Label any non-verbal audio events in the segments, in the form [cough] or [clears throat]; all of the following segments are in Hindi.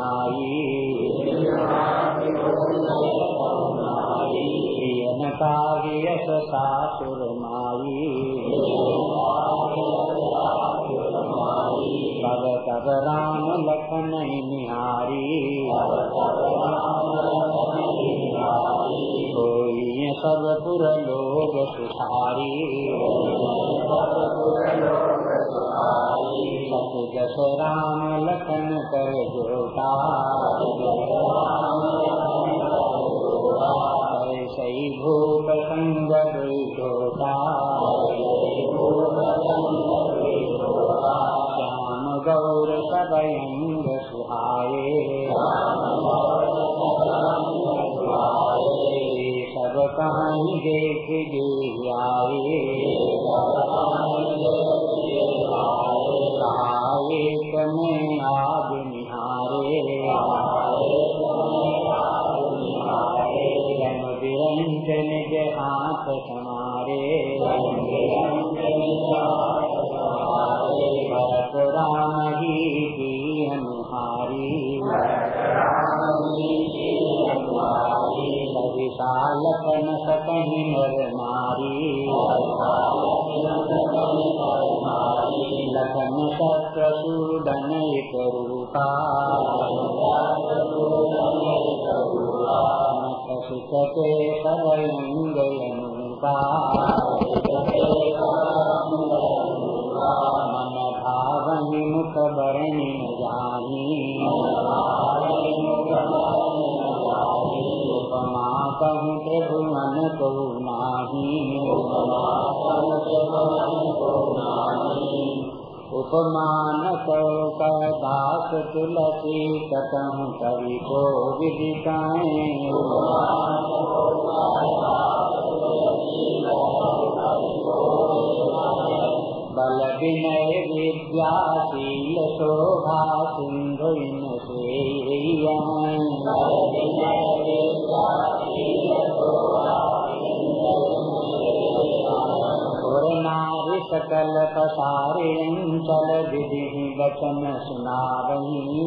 पहुनाई यश सासुर माई तब तब राम लखन निहारी सब पुर लोग सुधारी जस राम लखन को नाही उपमान दास तुलसी कतहु कवि को विदिताए बल विनय विद्याशील शोभा सिंधु से सकल पसारे चल विधि वचन सुना रही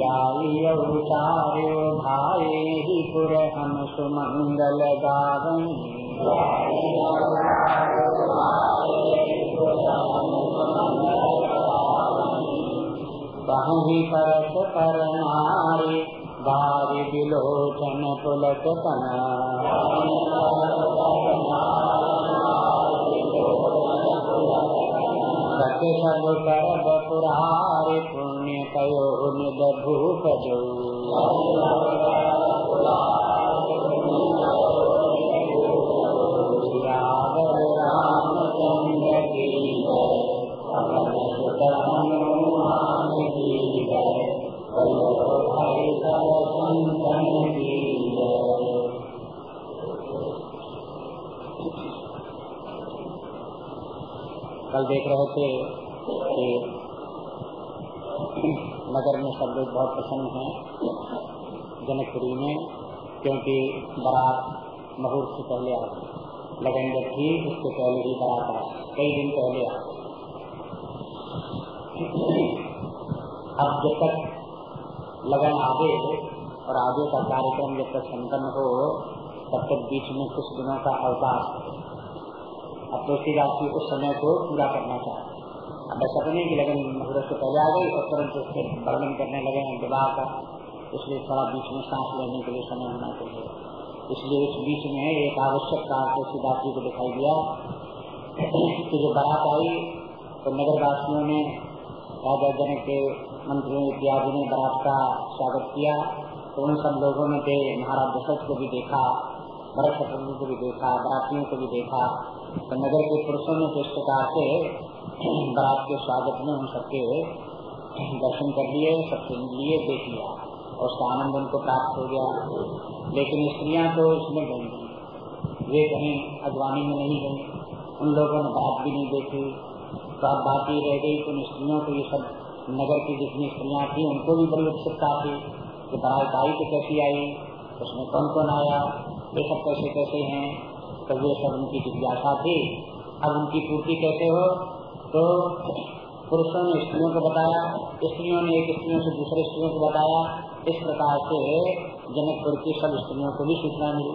गालियो भाई ही पुर हम सुमंगल परत कर नारी बारी विलोचन पुलक सत्य सब करब पुरारे पुण्य कयो निद भूप देख रहे थे कि नगर में सब लोग बहुत प्रसन्न हैं, जनकपुरी में, क्योंकि बारात मुहूर्त से पहले आ गई लगन जब थी उससे पहले ही बारात आ कई दिन पहले आ अब जब तक लगन आगे और आगे का कार्यक्रम जब तक संपन्न हो, तब तक बीच में कुछ दिनों का अवकाश अब तुलसीदास जी उस समय को पूरा करना चाहते अब ऐसा तो नहीं कि लगन मुहूर्त से पहले आ गई और तुरंत उसके वर्णन करने लगे हैं विवाह का इसलिए थोड़ा बीच में सांस लेने के लिए समय होना चाहिए। इसलिए इस बीच में एक आवश्यक कार्य तुलसीदास जी को दिखाई दिया कि जो बारात आई तो नगर वासियों ने राजा जनक के मंत्रियों इत्यादि ने बरात का स्वागत किया। तो उन सब लोगों ने महाराज दशरथ को भी देखा। भरत शत्रु को भी देखा, बरातियों को भी देखा तो नगर के पुरुषों ने इस प्रकार से बरात के स्वागत में उन सबके दर्शन कर लिए सब सुन लिए देख लिया और उसका आनंद उनको प्राप्त हो गया। लेकिन स्त्रियाँ तो इसमें गई वे कहीं अगवानी में नहीं गई। उन लोगों ने बात भी नहीं देखी। तो अब बात ही रह गई तो उन स्त्रियों को ये सब नगर की जितनी स्त्रियाँ थी, उनको भी बड़ी उत्सुकता थी कि बारात आई तो कैसी आई, उसमें कौन कौन आया ये सब कैसे कैसे हैं तो ये सब उनकी जिज्ञासा थी। अब उनकी पूर्ति कैसे हो? तो पुरुषों ने स्त्रियों को बताया, स्त्रियों ने एक स्त्रियों से दूसरे स्त्रियों को बताया। इस प्रकार से जनकपुर की सब स्त्रियों को भी सूचना मिली।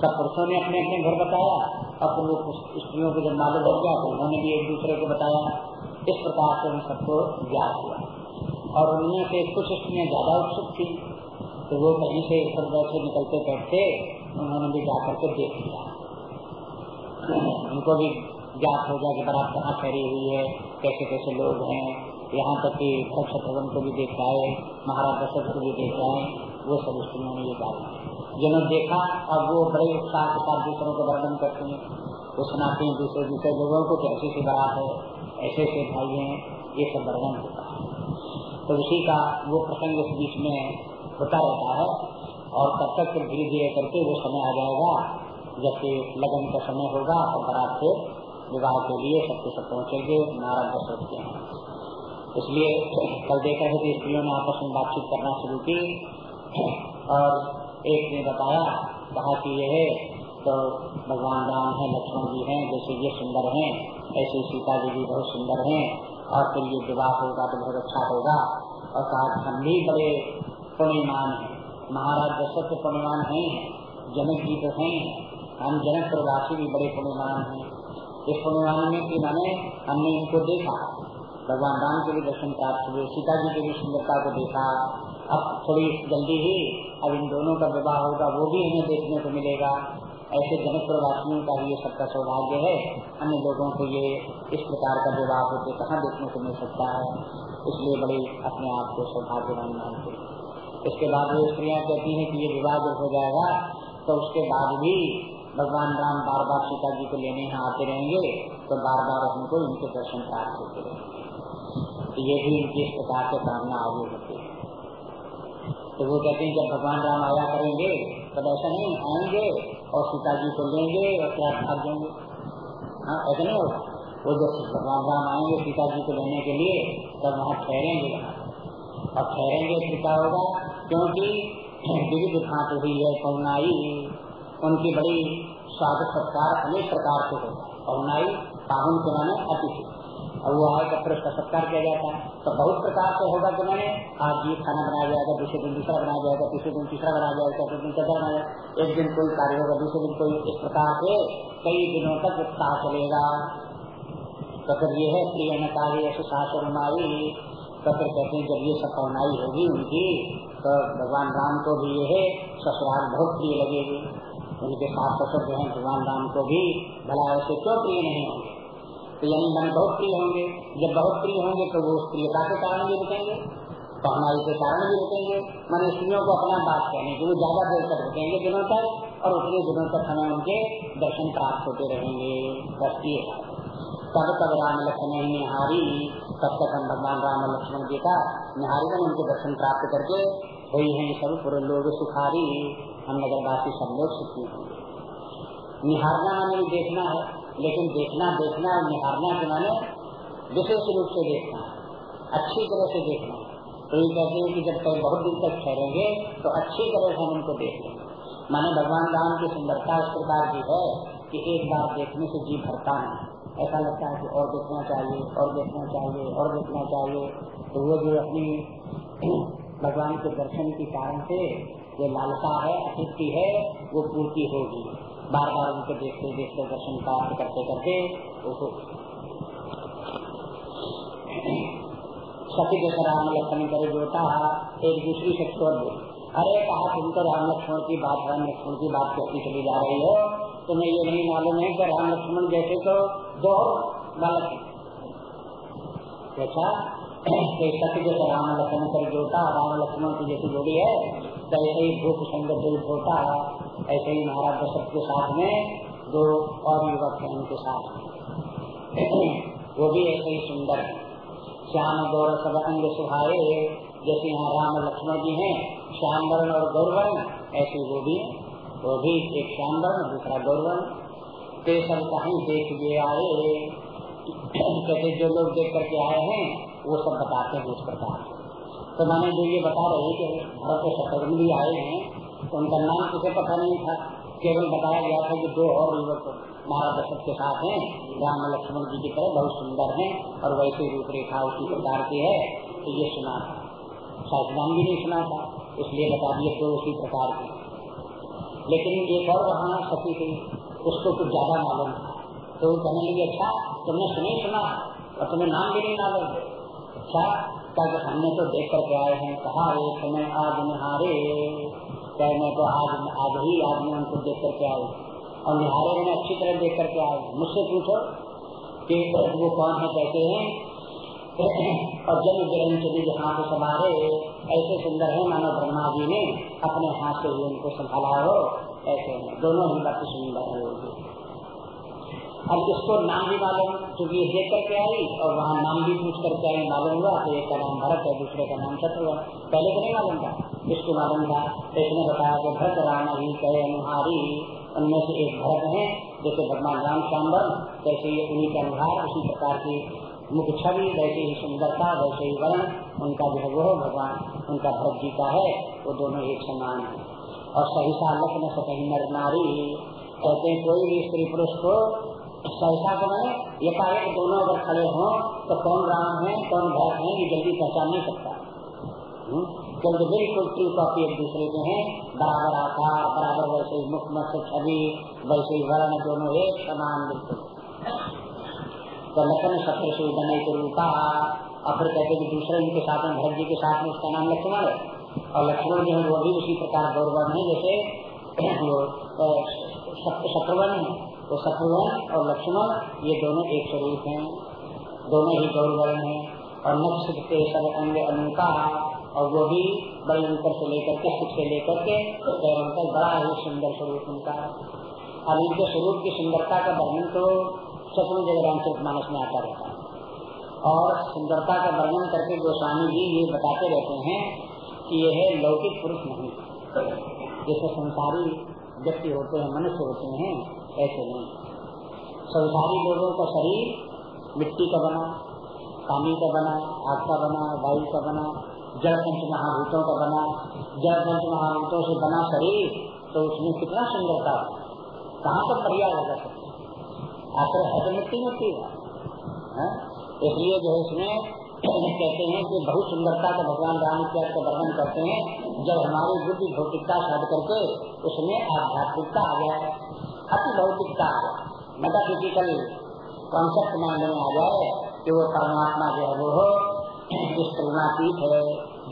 सब पुरुषों ने अपने अपने घर बताया और वो स्त्रियों को जब मालूम हो गया तो उन्होंने भी एक दूसरे को बताया। इस प्रकार से उन सबको ज्ञात हुआ। और उनमें से कुछ स्त्रियाँ ज़्यादा उत्सुक थी तो वो कहीं से इधर से निकलते बैठते उन्होंने भी जाकर के देख लिया। उनको भी ज्ञात हो गया कि बरात कहाँ ठहरी हुई है, कैसे कैसे लोग हैं, यहाँ तक कि भरत शत्रुघ्न को भी देख आए, महाराज दशरथ को भी देख आए, वो सब स्त्रियों ये बात जिन्होंने देखा, अब वो बड़े उत्साह के साथ दूसरों को वर्णन करते हैं। वो सुनाते हैं दूसरे दूसरे लोगों को कि ऐसी सी बारात है, ऐसे ऐसे भाई हैं, ये सब वर्णन होता है। तो उसी का वो प्रसंग इस बीच में होता रहता है। और तब तक फिर धीरे धीरे करके वो समय आ जाएगा। जबकि लगन का समय होगा और बरात से विवाह के लिए सबके सब पहुँचेंगे नारायण दशरथ हैं इसलिए कल देखा है कि स्त्रियों ने आपस में बातचीत करना शुरू की और एक ने बताया, कहा कि यह तो भगवान राम है, लक्ष्मण जी हैं, जैसे ये सुंदर हैं, ऐसे सीता जी भी बहुत सुंदर हैं, और फिर ये विवाह होगा तो बहुत अच्छा होगा। और कहा, हम भी बड़े पुण्यमान है। महाराज दशरथ तो पुण्यवान है, जनक जी तो हैं, हम जनक प्रवासी भी बड़े पुण्यवान हैं। इस पुण्यवान में की मैंने, हमने इनको देखा। भगवान राम के भी दर्शन प्राप्त हुए, सीता जी की भी सुंदरता को देखा। अब थोड़ी जल्दी ही, अब इन दोनों का विवाह होगा, वो भी हमें देखने को मिलेगा। ऐसे जनक प्रवासियों का ये सबका सौभाग्य है, अन्य लोगों को ये इस प्रकार का विवाह होते कहाँ देखने को मिल सकता है। इसलिए बड़े अपने आप को सौभाग्यवान मानते हैं। इसके बाद वो स्त्रियाँ कहती हैं कि ये विवाह जब हो जाएगा तो उसके बाद भी भगवान राम बार बार सीता जी को लेने यहाँ आते रहेंगे तो बार बार हमको इनके दर्शन प्राप्त होते रहेंगे। तो ये भी इनकी इस प्रकार से कामना आगे होती है। तो वो कहते हैं, जब भगवान राम आया करेंगे, तब ऐसा नहीं, आएँगे और सीता जी को लेंगे और क्या भाग देंगे। हाँ ऐसा नहीं होगा। वो जब भगवान राम आएँगे सीता जी को लेने के लिए, तब वहाँ ठहरेंगे और ठहरेंगे सीता होगा? क्योंकि विविध भात हुई है पौनाई उनकी बड़ी स्वागत सत्कार अनेक प्रकार से होता है पौनाई पाहुन के माने अतिथि और वो आए फिर उसका सत्कार किया जाता है तो बहुत प्रकार से होगा कि मैंने आज ये खाना बनाया जाएगा, दूसरे दिन दूसरा बनाया जाएगा, तीसरे दिन तीसरा बनाया जाएगा चौथे दिन चौथा बनाया जाएगा, एक दिन कोई कार्य होगा, दूसरे दिन कोई इस प्रकार से कई दिनों तक उत्साह चलेगा। तो फिर ये है प्रिय नकारी सासुर माई तो फिर कहते हैं, जब ये सब पौनाई होगी उनकी तो भगवान राम को भी यह ससुराल बहुत प्रिय लगेगी। उनके सास ससुर जो है, भगवान राम को भी भला ऐसे क्यों प्रिय नहीं होंगे? तो यानी मन बहुत प्रिय होंगे। जब बहुत प्रिय होंगे तो वो उस प्रियता के कारण भी रुकेंगे हमारे के कारण भी रुकेंगे। मन स्त्रियों को अपना बात कहने की वो ज़्यादा देर तक रुकेंगे दिनों तक, और उतने दिनों तक हमें उनके दर्शन प्राप्त होते रहेंगे। बस ये तब तब राम लक्ष्मण निहारी। तब तक हम भगवान राम लक्ष्मण जी का निहारी उनके दर्शन प्राप्त करके वही है सब पूरे लोग सुखारी। हम नगरवासी सब लोग सुखी होंगे निहारना माने देखना है, लेकिन देखना देखना और निहारना के माने विशेष रूप से देखना है। अच्छी तरह से देखना है। तो ये कहते हैं कि जब तक बहुत दिन तक ठहरेंगे तो अच्छी तरह से हम उनको देख लेंगे। माने भगवान राम की सुंदरता इस प्रकार की है कि एक बार देखने से जी भरता नहीं ऐसा लगता है कि और देखना चाहिए, और देखना चाहिए, और देखना चाहिए। तो वो जो अपनी भगवान के दर्शन के कारण से जो लालसा है अतिथि है, वो पूर्ति होगी। बार बार उनको देखते देखते दर्शन प्राप्त करते करते उसको सती जैसे राम लक्ष्मण करे जोता एक दूसरी से छोड़ दे अरे, कहा तुम तो राम लक्ष्मण की बात, राम लक्ष्मण की बात कहती चली जा रही हो। तुम्हें ये नहीं मालूम है कि राम लक्ष्मण जैसे तो दो बालक अच्छा? तो सत्य जैसे राम लक्ष्मण कर जोता राम लक्ष्मण की जैसी जोड़ी है तो ऐसे ही भूख संगत जो होता ऐसे ही महाराज दशरथ के साथ में दो और युवक है उनके साथ। [clears throat] वो भी ऐसे ही सुंदर है। श्याम गौर सब अंग सुहाए, जैसे यहाँ राम लक्ष्मण जी हैं श्याम वर्ण और गौरवर्ण, ऐसे वो भी वो भी एक श्याम वर्ण दूसरा गौरवर्ण। ते सब कहीं, देख लिए आए। [clears throat] कहते, जो लोग देख करके आए हैं वो सब बताते हैं इस प्रकार तो मैंने जो ये बता रहे कि भरत शत्रुघ्न भी आए हैं तो उनका नाम किसे पता नहीं था। केवल बताया गया था कि दो और युवक महाराज दशरथ के साथ हैं, राम लक्ष्मण जी की तरह बहुत सुंदर हैं और वैसे रूपरेखा उसी प्रकार की है तो ये सुना था। शायद नाम भी नहीं सुना था, इसलिए बता दिए दो उसी प्रकार की। लेकिन एक और वहाँ सती थी उसको कुछ ज़्यादा मालूम था। तो कहने लगे अच्छा तुमने सुनी सुना, और तुम्हें नाम भी नहीं मालूम। अच्छा क्या हमने तो देख करके आए हैं, कहा एक समय आज निहारे कहने तो आज आज ही आज में उनको देख करके आए और निहारे मैंने अच्छी तरह देख करके आए। मुझसे पूछो कि वो कौन है, कहते हैं, [clears throat] और जन गिरन चली जहाँ पे समारे ऐसे सुंदर है मानो ब्रह्मा जी ने, अपने हाथ से उनको संभाला हो। ऐसे दोनों ही बात सुंदर है अब इसको नाम भी मालूम क्योंकि ये देख करके आई और वहाँ नाम भी पूछ करके आई मालूम हुआ? तो एक का नाम भरत है, दूसरे का नाम शत्रु पहले तो नहीं मालूम था। इसको मालूम था। इसने बताया कि भरत राम ही कहे अनुहारी। उनमें से एक भरत है जैसे भगवान राम श्यामर वैसे ही उन्हीं का अनुहार, उसी प्रकार की मुख्य छवि, वैसे ही सुंदरता, वैसे ही वर्ण, उनका जो है वो भगवान, उनका भरत जी का है, वो दोनों एक समान है। और सही सालक में सही नर नारी। कहते हैं, कोई भी स्त्री पुरुष को सहसा को मैंने एकाएक दोनों अगर खड़े हों तो कौन राम है, कौन भरत है, ये जल्दी पहचान नहीं सकता। हम्म? क्योंकि बिल्कुल ट्रू कॉपी एक दूसरे के हैं। बराबर आकार, बराबर वैसे ही मुख मत छवि, वैसे ही वर्ण, दोनों एक समान बिल्कुल। तो लखन सत्र से बने के रूपा, और फिर कहते कि दूसरे इनके साथ में भरत जी के साथ में उसका नाम लक्ष्मण है। और लक्ष्मण जो है, वो भी उसी प्रकार गौरव है, जैसे शत्रुघ्न है। तो शत्रुघ्न और लक्ष्मण ये दोनों एक स्वरूप हैं। दोनों ही गौरवर्ण है। और नक्ष के सब अंग अनुका और वो भी बड़े ऊपर से लेकर के, सुख से लेकर के पैरों तक बड़ा ही सुंदर स्वरूप उनका अब इनके स्वरूप की सुंदरता का वर्णन तो सचमुच जगह मानस में आता रहता है। और सुंदरता का वर्णन करके गोस्वामी जी ये बताते रहते हैं कि यह है लौकिक पुरुष नहीं जैसे संसारी व्यक्ति होते हैं, मनुष्य होते हैं ऐसे नहीं? संसारी लोगों का शरीर मिट्टी का बना, पानी का बना, आग का बना, वायु का बना जल पंच महाभूतों का बना जल पंच महाभूतों से बना शरीर तो उसमें कितना सुंदरता कहाँ पर पर्याय होगा सकते आखिर है तो मिट्टी मिट्टी है? इसलिए जो इसमें कहते हैं कि बहुत सुंदरता का भगवान राम के का वर्णन करते हैं, जब हमारी बुद्धि भौतिकता छाट करके उसमें आध्यात्मिकता आ जाए अति भौतिकता मेटाफिजिकल कॉन्सेप्ट माइंड में आ जाए कि वो परमात्मा जो है वो हो, जिस तुलनातीत है,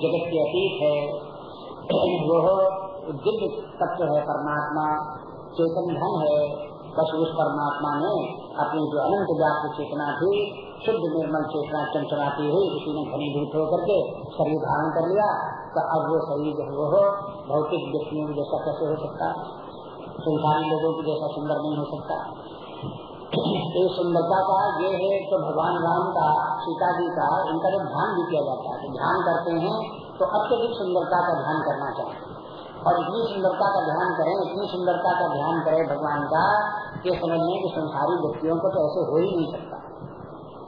जगत के अतीत है, वो दिव्य तत्व है परमात्मा चेतन धन है। बस उस परमात्मा ने अपनी जो अनंत व्याप्त चेतना थी, शुद्ध निर्मल चेतना चमचमाती हुई, उसी ने घनीभूत होकर के शरीर धारण कर लिया। तो अब वो शरीर जो है वो भौतिक व्यक्तियों जैसा कैसे हो सकता है। संसारी लोगों की जैसा सुंदर नहीं हो सकता। तो सुंदरता का ये है तो भगवान राम का, सीता जी का, इनका जब ध्यान भी किया जाता है तो ध्यान करते हैं तो अत्यधिक सुंदरता का ध्यान करना चाहिए। और इतनी सुंदरता का ध्यान करें, इतनी सुंदरता का ध्यान करें भगवान का, ये समझने की संसारी व्यक्तियों को तो ऐसे हो ही नहीं सकता।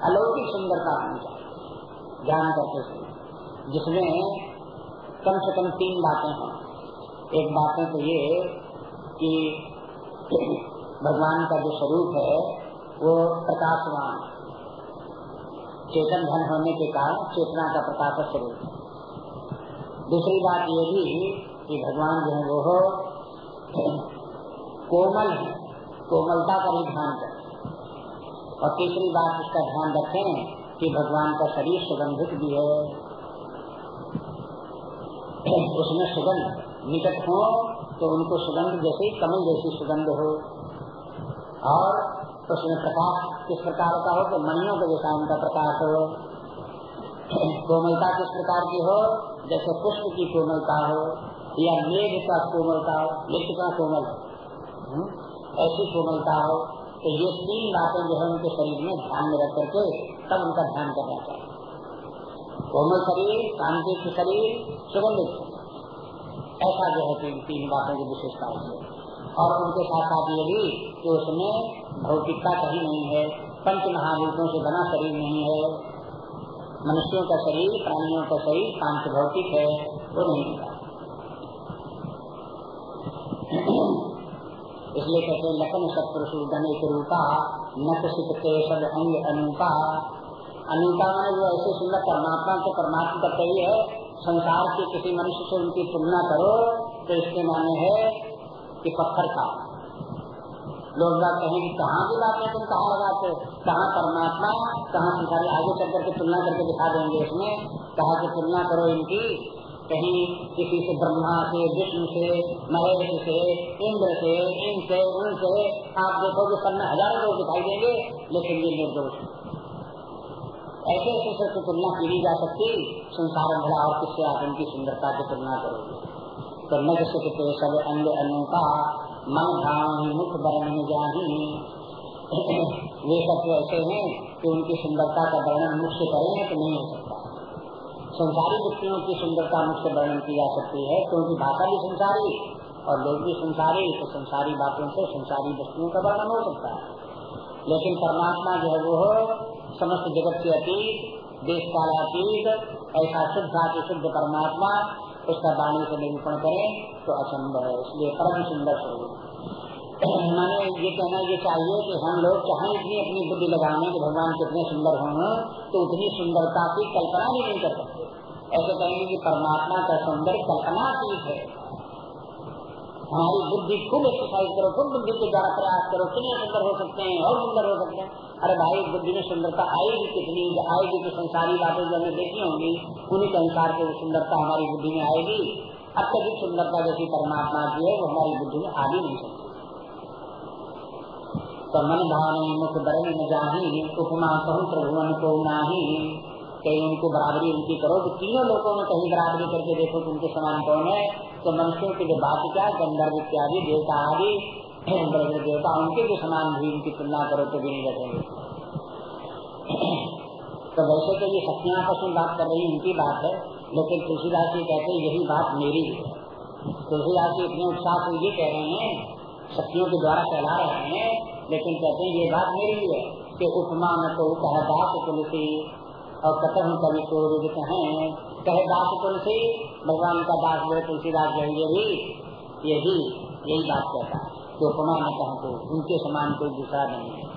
अलौकिक सुंदरता होनी चाहिए, ध्यान करते समय जिसमें कम से कम तीन बातें हैं। एक बातें तो ये कि भगवान का जो स्वरूप है, वो प्रकाशवान। चेतन धन होने के कारण चेतना का प्रकाश स्वरूप दूसरी बात ये भी कि भगवान जो है, वो हो, कोमल है। कोमलता का भी ध्यान करें। और तीसरी बात इसका ध्यान रखें कि भगवान का शरीर सुगंधित भी है। उसमें सुगंध निकट हो तो उनको सुगंध जैसे कमल जैसी सुगंध हो। और उसमें प्रकाश किस प्रकार का हो तो मनियों के जैसा उनका प्रकाश हो। कोमलता किस प्रकार की हो? जैसे पुष्प की कोमलता हो या मेघ का कोमलता हो। लिप्त का कोमल हम्म? ऐसी कोमलता हो तो ये तीन बातें जो है उनके शरीर में ध्यान में रख करके तब उनका ध्यान करना चाहिए। कोमल शरीर, शांति शरीर, सुगंधित। ऐसा जो है, तीन तीन बातों की विशेषता है। और उनके साथ साथ ये भी कि उसमें भौतिकता कहीं नहीं है, पंच महाभूतों से बना शरीर नहीं है। मनुष्यों का शरीर, प्राणियों का शरीर पाँच भौतिक है, वो नहीं होता। इसलिए कहते हैं, लखन सत्पुरुष गणेश रूपा नकशित केशव अंग अनूपा। अनूपा में जो ऐसे सुंदर परमात्मा तो परमात्मा का कही है संसार के किसी मनुष्य से उनकी तुलना करो तो इसके माने है कि पत्थर का। लोग बात कहें कि कहाँ की बातें तुम कहाँ लगाते कहाँ परमात्मा, कहाँ संसारी? आगे चल करके तुलना करके दिखा देंगे इसमें। कहा कि तुलना करो इनकी? कहीं किसी से, ब्रह्मा से, विष्णु से, महेश से, इंद्र से, इनसे, उनसे। आप देखोगे सब में हज़ारों लोग दिखाई देंगे, लेकिन ये निर्दोष। ऐसे ऐसे से तुलना की जा सकती। संसार भरा और किससे आप उनकी सुंदरता की तुलना करोगे? तो न किसी सब अंग अनोखा मन भाव मुख वर्ण जाही। वे सब तो ऐसे है कि उनकी सुंदरता का वर्णन मुख से करें तो नहीं हो सकता। संसारी व्यक्तियों की सुंदरता मुझसे वर्णन की जा सकती है, क्योंकि भाषा भी संसारी और लोग भी संसारी तो संसारी बातों से संसारी वस्तुओं का वर्णन हो सकता है। लेकिन परमात्मा जो है वो समस्त जगत के अतीत देश कालातीत ऐसा शुद्ध शुद्ध परमात्मा, उसका वाणी से निरूपण करें तो असंभव है। इसलिए परम सुंदर स्वरूप। [clears throat] मैंने ये कहना, ये चाहिए कि हम लोग चाहे इतनी अपनी बुद्धि लगाने कि भगवान कितने सुंदर हों तो उतनी सुंदरता की कल्पना भी नहीं कर सकते। ऐसे कहेंगे कि परमात्मा का सौंदर्य कल्पनातीत है। हमारी बुद्धि खूब एक्सरसाइज करो खूब बुद्धि के द्वारा प्रयास करो, कितने सुंदर हो सकते हैं, और सुंदर हो सकते हैं। अरे भाई बुद्धि में सुंदरता आएगी कितनी, आएगी तो संसारी बातें जो हमें देखी होंगी, उन्हीं के अनुसार से सुंदरता हमारी बुद्धि में आएगी। अत्यधिक सुंदरता जैसी परमात्मा की है, वो हमारी बुद्धि में आ भी नहीं सकती। तो मन भाव मुख बरन न जाही, उपमा कहूँ प्रभुवन को नाही कहीं उनको बराबरी उनकी करो। तो तीनों लोगों में कहीं बराबरी करके देखो कि उनके समान कौन है। तो मनुष्यों की जो बात क्या, गंधर्व इत्यादि, देवता आदि देवता, उनके भी समान भी उनकी तुलना करो तो भी नहीं बैठेंगे तो वैसे तो ये सत्या आपस में बात कर रही, उनकी बात है, लेकिन तुलसीदास जी कहते हैं, यही बात मेरी है। तुलसीदास जी इतने उत्साह से ये कह रहे हैं शक्तियों के द्वारा कहला रहे हैं, लेकिन कहते हैं, ये बात मेरी है कि उपमा में तो कह दास तुलसी और कथन कवि को कहे कहे दास तुलसी भगवान का दास जो तुलसीदास जो ये भी यही यही बात कहता है। तो उपमा न कहें तो उनके समान कोई दूसरा नहीं है।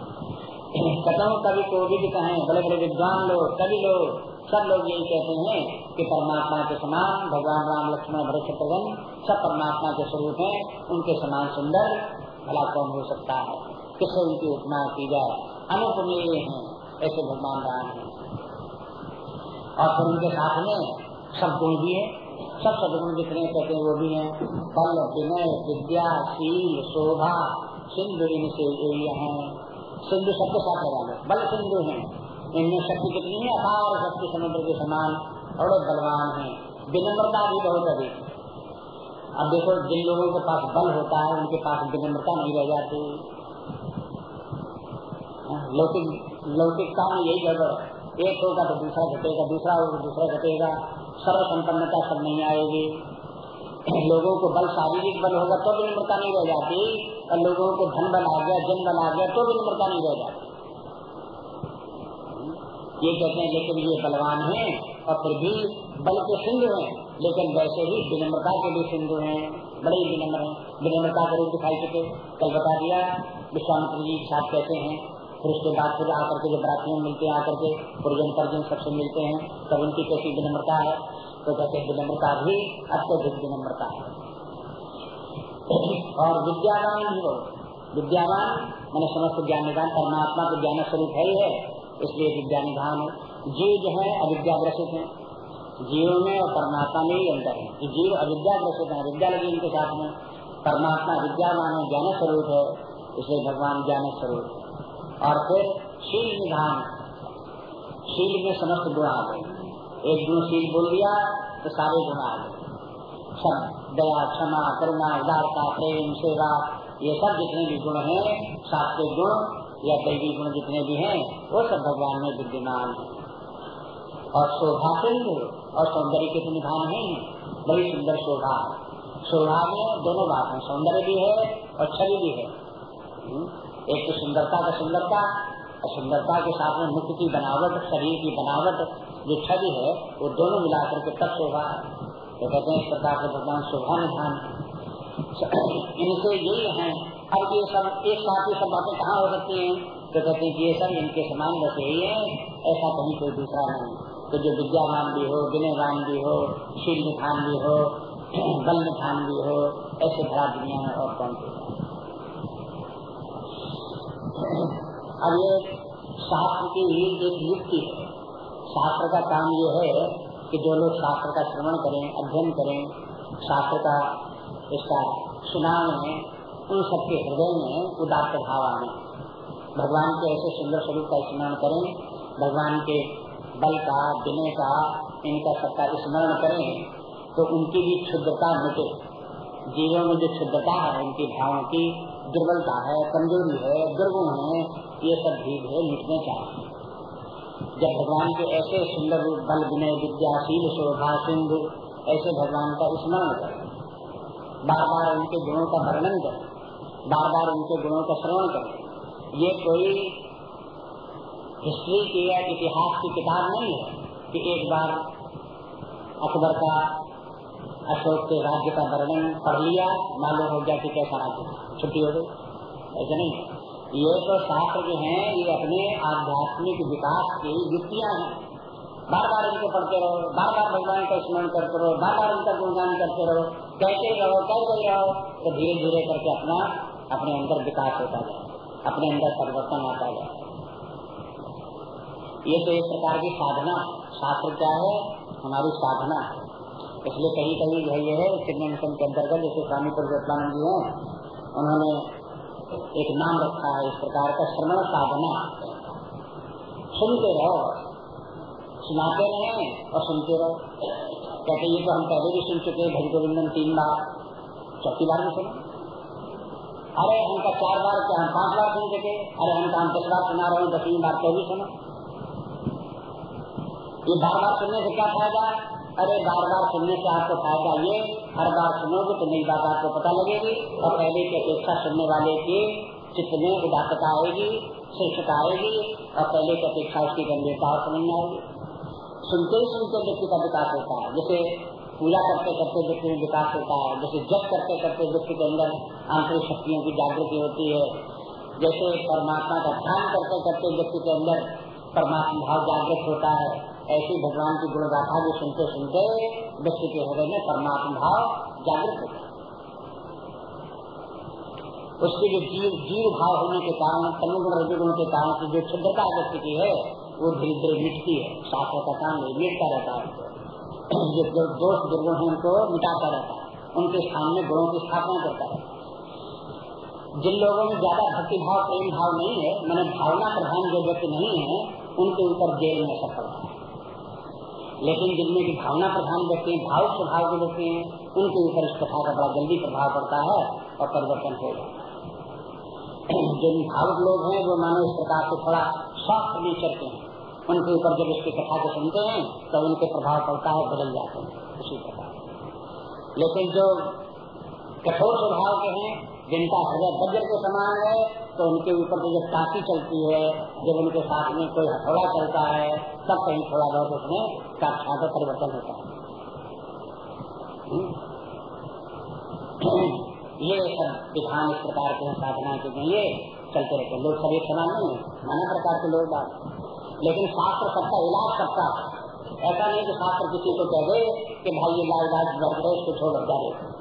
कथम कवि को भी कहें बड़े बड़े विद्वान लोग कवि लोग, सब लोग यही कहते हैं कि परमात्मा के समान, भगवान राम, लक्ष्मण, भरत शत्रुघ्न सब परमात्मा के स्वरूप हैं। उनके समान सुंदर, भला कौन हो सकता है? किससे उनकी उपमा की जाए? अनुपमेय है, ऐसे भगवान राम हैं। और फिर उनके साथ में सब गुण भी है सब सदगुण जितने कहते हैं वो भी है। बल विनय विद्या शील शोभा सिंधु इनसे है सिंधु सबके साथ लगा लो बल सिंधु है। इनमें शक्ति कितनी है? अपार शक्ति समुद्र के समान और बलवान है। विनम्रता भी बहुत अधिक अब देखो जिन लोगों के पास बल होता है उनके पास विनम्रता नहीं रह जाती। हाँ, लौकिक लौकिकता में यही गड़बड़ एक होगा तो दूसरा घटेगा, दूसरा होगा दूसरा घटेगा। सर्व संपन्नता सब नहीं आएगी। लोगों को बल शारीरिक बल होगा तो भी निम्रता नहीं रह जाती। और लोगों को धन बल आ गया, जन बल आ गया तो भी निम्रता नहीं रह जाती। ये कहते हैं, लेकिन ये बलवान है और फिर भी बल के सिंधु है। लेकिन वैसे ही विनम्रता के भी सिंधु हैं। बड़े विनम्र हैं। विनम्रता का रूप दिखाई चुके कल बता दिया, विश्वामित्र जी साथ कहते हैं फिर उसके बाद फिर आकर के जो बरातियों मिलते हैं आकर के पुरजन परजन सबसे मिलते हैं, तब उनकी कैसी विनम्रता है? तो कहते विनम्रता भी अत्यधिक विनम्रता है। और विद्यावान भी हो। विद्यावान, मैंने समस्त ज्ञान निधान परमात्मा के ज्ञान स्वरूप है ही है, इसलिए विद्या निधान है। जीव जो है, अविद्याग्रसित है। जीव में और परमात्मा में ही अंतर है। जीव अविद्याग्रसित है विद्या लगी इनके साथ में। परमात्मा विद्यावान है ज्ञान स्वरूप है, इसलिए भगवान ज्ञान स्वरूप है और फिर शील निधान शील में समस्त गुण आ गए। एक गुणशील बोल दिया तो सारे गुण आ गए। सब दया, क्षमा, करुणा, उदारता, प्रेम, सेवा, ये सब जितने भी गुण हैं सात्विक गुण या दैवी गुण जितने भी हैं, वो सब भगवान में विद्यमान है। और शोभा और सौंदर्य के तो निधान है। बड़ी सुंदर शोभा। शोभा में दोनों बात है। सौंदर्य भी है और छवि भी है। हम्म? एक तो सुंदरता का सुंदरता और सुंदरता के साथ में मुख की बनावट, शरीर की बनावट जो छवि है, वो दोनों मिलाकर के तब शोभा तो कहते हैं इस प्रकार से भगवान शोभा निधान इनसे यही है अब ये सब, एक साथ ये सब बातें कहाँ हो सकती हैं? तो कहते हैं ये सब इनके समान बस यही है, ऐसा कहीं कोई दूसरा नहीं। तो जो विद्यावान भी हो, विनयवान भी हो, शील निधान भी हो, [clears throat] बल निधान भी हो, ऐसे भरा दुनिया में और कौन सी अब ये शास्त्र की एक युक्ति है। शास्त्र का काम ये है कि जो लोग शास्त्र का श्रवण करें, अध्ययन करें, शास्त्र का इसका सुनाव उन सबके हृदय में उदार भाव आने भगवान के ऐसे सुंदर स्वरूप का स्मरण करें, भगवान के बल का विनय का, इनका सबका स्मरण करें तो उनकी भी क्षुद्रता मिटे। जीवन में जो क्षुद्रता है, उनकी भावों की दुर्बलता है, कमज़ोरी है, दुर्गुण है, ये सब भी है मिटने चाहिए जब भगवान के ऐसे सुंदर रूप, बल विनय, विद्याशील, शोभा सिंधु ऐसे भगवान का स्मरण करें। बार बार उनके गुणों का वर्णन करें। बार बार उनके गुणों का श्रवण करें। ये कोई हिस्ट्री की या इतिहास की किताब नहीं है कि एक बार अकबर का अशोक के राज्य का वर्णन पढ़ लिया, मालूम हो गया कि कैसा राज्य छुट्टी हो गई। ऐसा नहीं ये तो शास्त्र जो है, ये अपने आध्यात्मिक विकास की युक्तियाँ हैं। बार बार इनको पढ़ते रहो बार बार भगवान का स्मरण करते रहो बार बार उनका गुणगान करते रहो कहते रहो कहते रहो तो धीरे धीरे करके अपना, अपने अंदर विकास होता जाए, अपने अंदर परिवर्तन आता जाए। ये तो एक प्रकार की साधना। शास्त्र क्या है? हमारी साधना है। इसलिए कहीं कहीं जो ये है चिन्ह मिशन के अंतर्गत जैसे स्वामी पुरुषोत्मानंद जी हैं, उन्होंने एक नाम रखा है, इस प्रकार का श्रवण साधना। सुनते रहो। सुनाते रहे और सुनते रहो। कहते ये तो हम पहले भी सुन चुके भज गोविंदन तीन बार। चौथी बार भी सुना? अरे हमका चार बार, क्या हम पाँच बार सुन चुके अरे हमका हम दस बार सुना रहे हैं दसवीं बार तो भी सुनो। ये बार बार सुनने से क्या फ़ायदा? अरे बार बार सुनने से आपको फ़ायदा ये हर बार सुनोगे तो नई बात आपको पता लगेगी। और पहले की अपेक्षा सुनने वाले की चित्त में उदासता आएगी श्रेष्ठता आएगी। और पहले की अपेक्षा उसकी गंभीरता और समझ में आएगी। सुनते ही सुनते व्यक्ति का विकास होता है। जैसे पूजा करते करते व्यक्ति में विकास होता है। जैसे जप करते करते व्यक्ति के अंदर आंतरिक शक्तियों की जागृति होती है। जैसे परमात्मा का ध्यान करते करते व्यक्ति के अंदर परमात्मा भाव जागृत होता है। ऐसी भगवान की गुणगाथा भी सुनते सुनते व्यक्ति के हृदय में परमात्मा भाव जागृत होता उसके जो जीव जीव भाव होने के कारण तमुगुण रजुगुण के कारण की जो क्षुद्रता व्यक्ति की है, वो धीरे धीरे मिटती है। शास्त्र का काम मिटता रहता है [clears throat] जो दोष दुर्गुण है उनको मिटाता रहता है। उनके सामने गुणों की स्थापना करता है। जिन लोगों में ज़्यादा भक्ति भाव, प्रेम भाव नहीं है, मैंने भावना प्रधान जो व्यक्ति नहीं है, उनके ऊपर जेल में पड़ता है। लेकिन जिनमें की भावना प्रधान व्यक्ति हैं, भाव स्वभाव के व्यक्ति हैं, उनके ऊपर इस कथा का बड़ा जल्दी प्रभाव पड़ता है और परिवर्तन हो जाता है। [clears throat] जो भावुक लोग हैं, वो मानो इस प्रकार से थोड़ा सॉफ्ट नेचर के हैं। उनके ऊपर जब इसकी कथा को सुनते हैं तो उनके प्रभाव पड़ता है, बदल जाते हैं उसी प्रकार लेकिन जो कठोर स्वभाव के हैं जिनका हृदय वज्र के समान है तो उनके ऊपर तो जब काफ़ी चलती है, जब उनके साथ में कोई हथौड़ा चलता है, तब कहीं थोड़ा बहुत उसमें साक्षात परिवर्तन होता है। ये सब विधान इस प्रकार के साधना के लिए चलते रहते हैं। लोग सभी समान नहीं है, नाना प्रकार के लोग बात। लेकिन शास्त्र सबका इलाज सबका ऐसा नहीं कि शास्त्र किसी को कह दे कि भाई ये लाल गए छोड़ जा दे?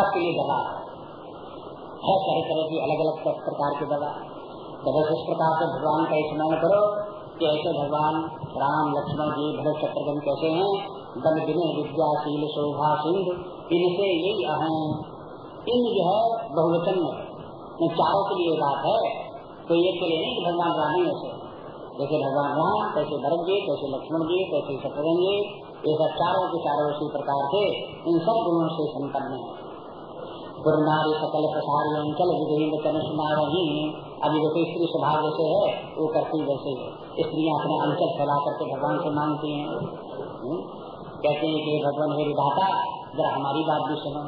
सबके लिए दवा है। तरह तरह की अलग अलग प्रकार की दवा तो बस इस प्रकार से भगवान का स्मरण करो कि ऐसे भगवान, राम, लक्ष्मण, जी, भरत, शत्रुघ्न कैसे हैं? दम विनय विद्याशील शोभा सिंह इनसे यही अहम इन जो है, बहुवचन में। चारों के लिए बात है। तो ये के लिए नहीं भगवान राम ही ऐसे जैसे भगवान राम कैसे भरत जी कैसे लक्ष्मण जी कैसे शत्रुघ्न जी, ये सब चारों के चारों उसी प्रकार से इन सब गुणों से संपन्न है। सकल प्रसार अंचल विभिन्न अभी जैसे स्त्री स्वभाव जैसे है, वो करती वैसे है स्त्रियाँ अपने अंचल फैला करके भगवान से मांगती हैं। हम्म? कहते हैं कि भगवान, हे विधाता, जरा हमारी बात भी सुनो।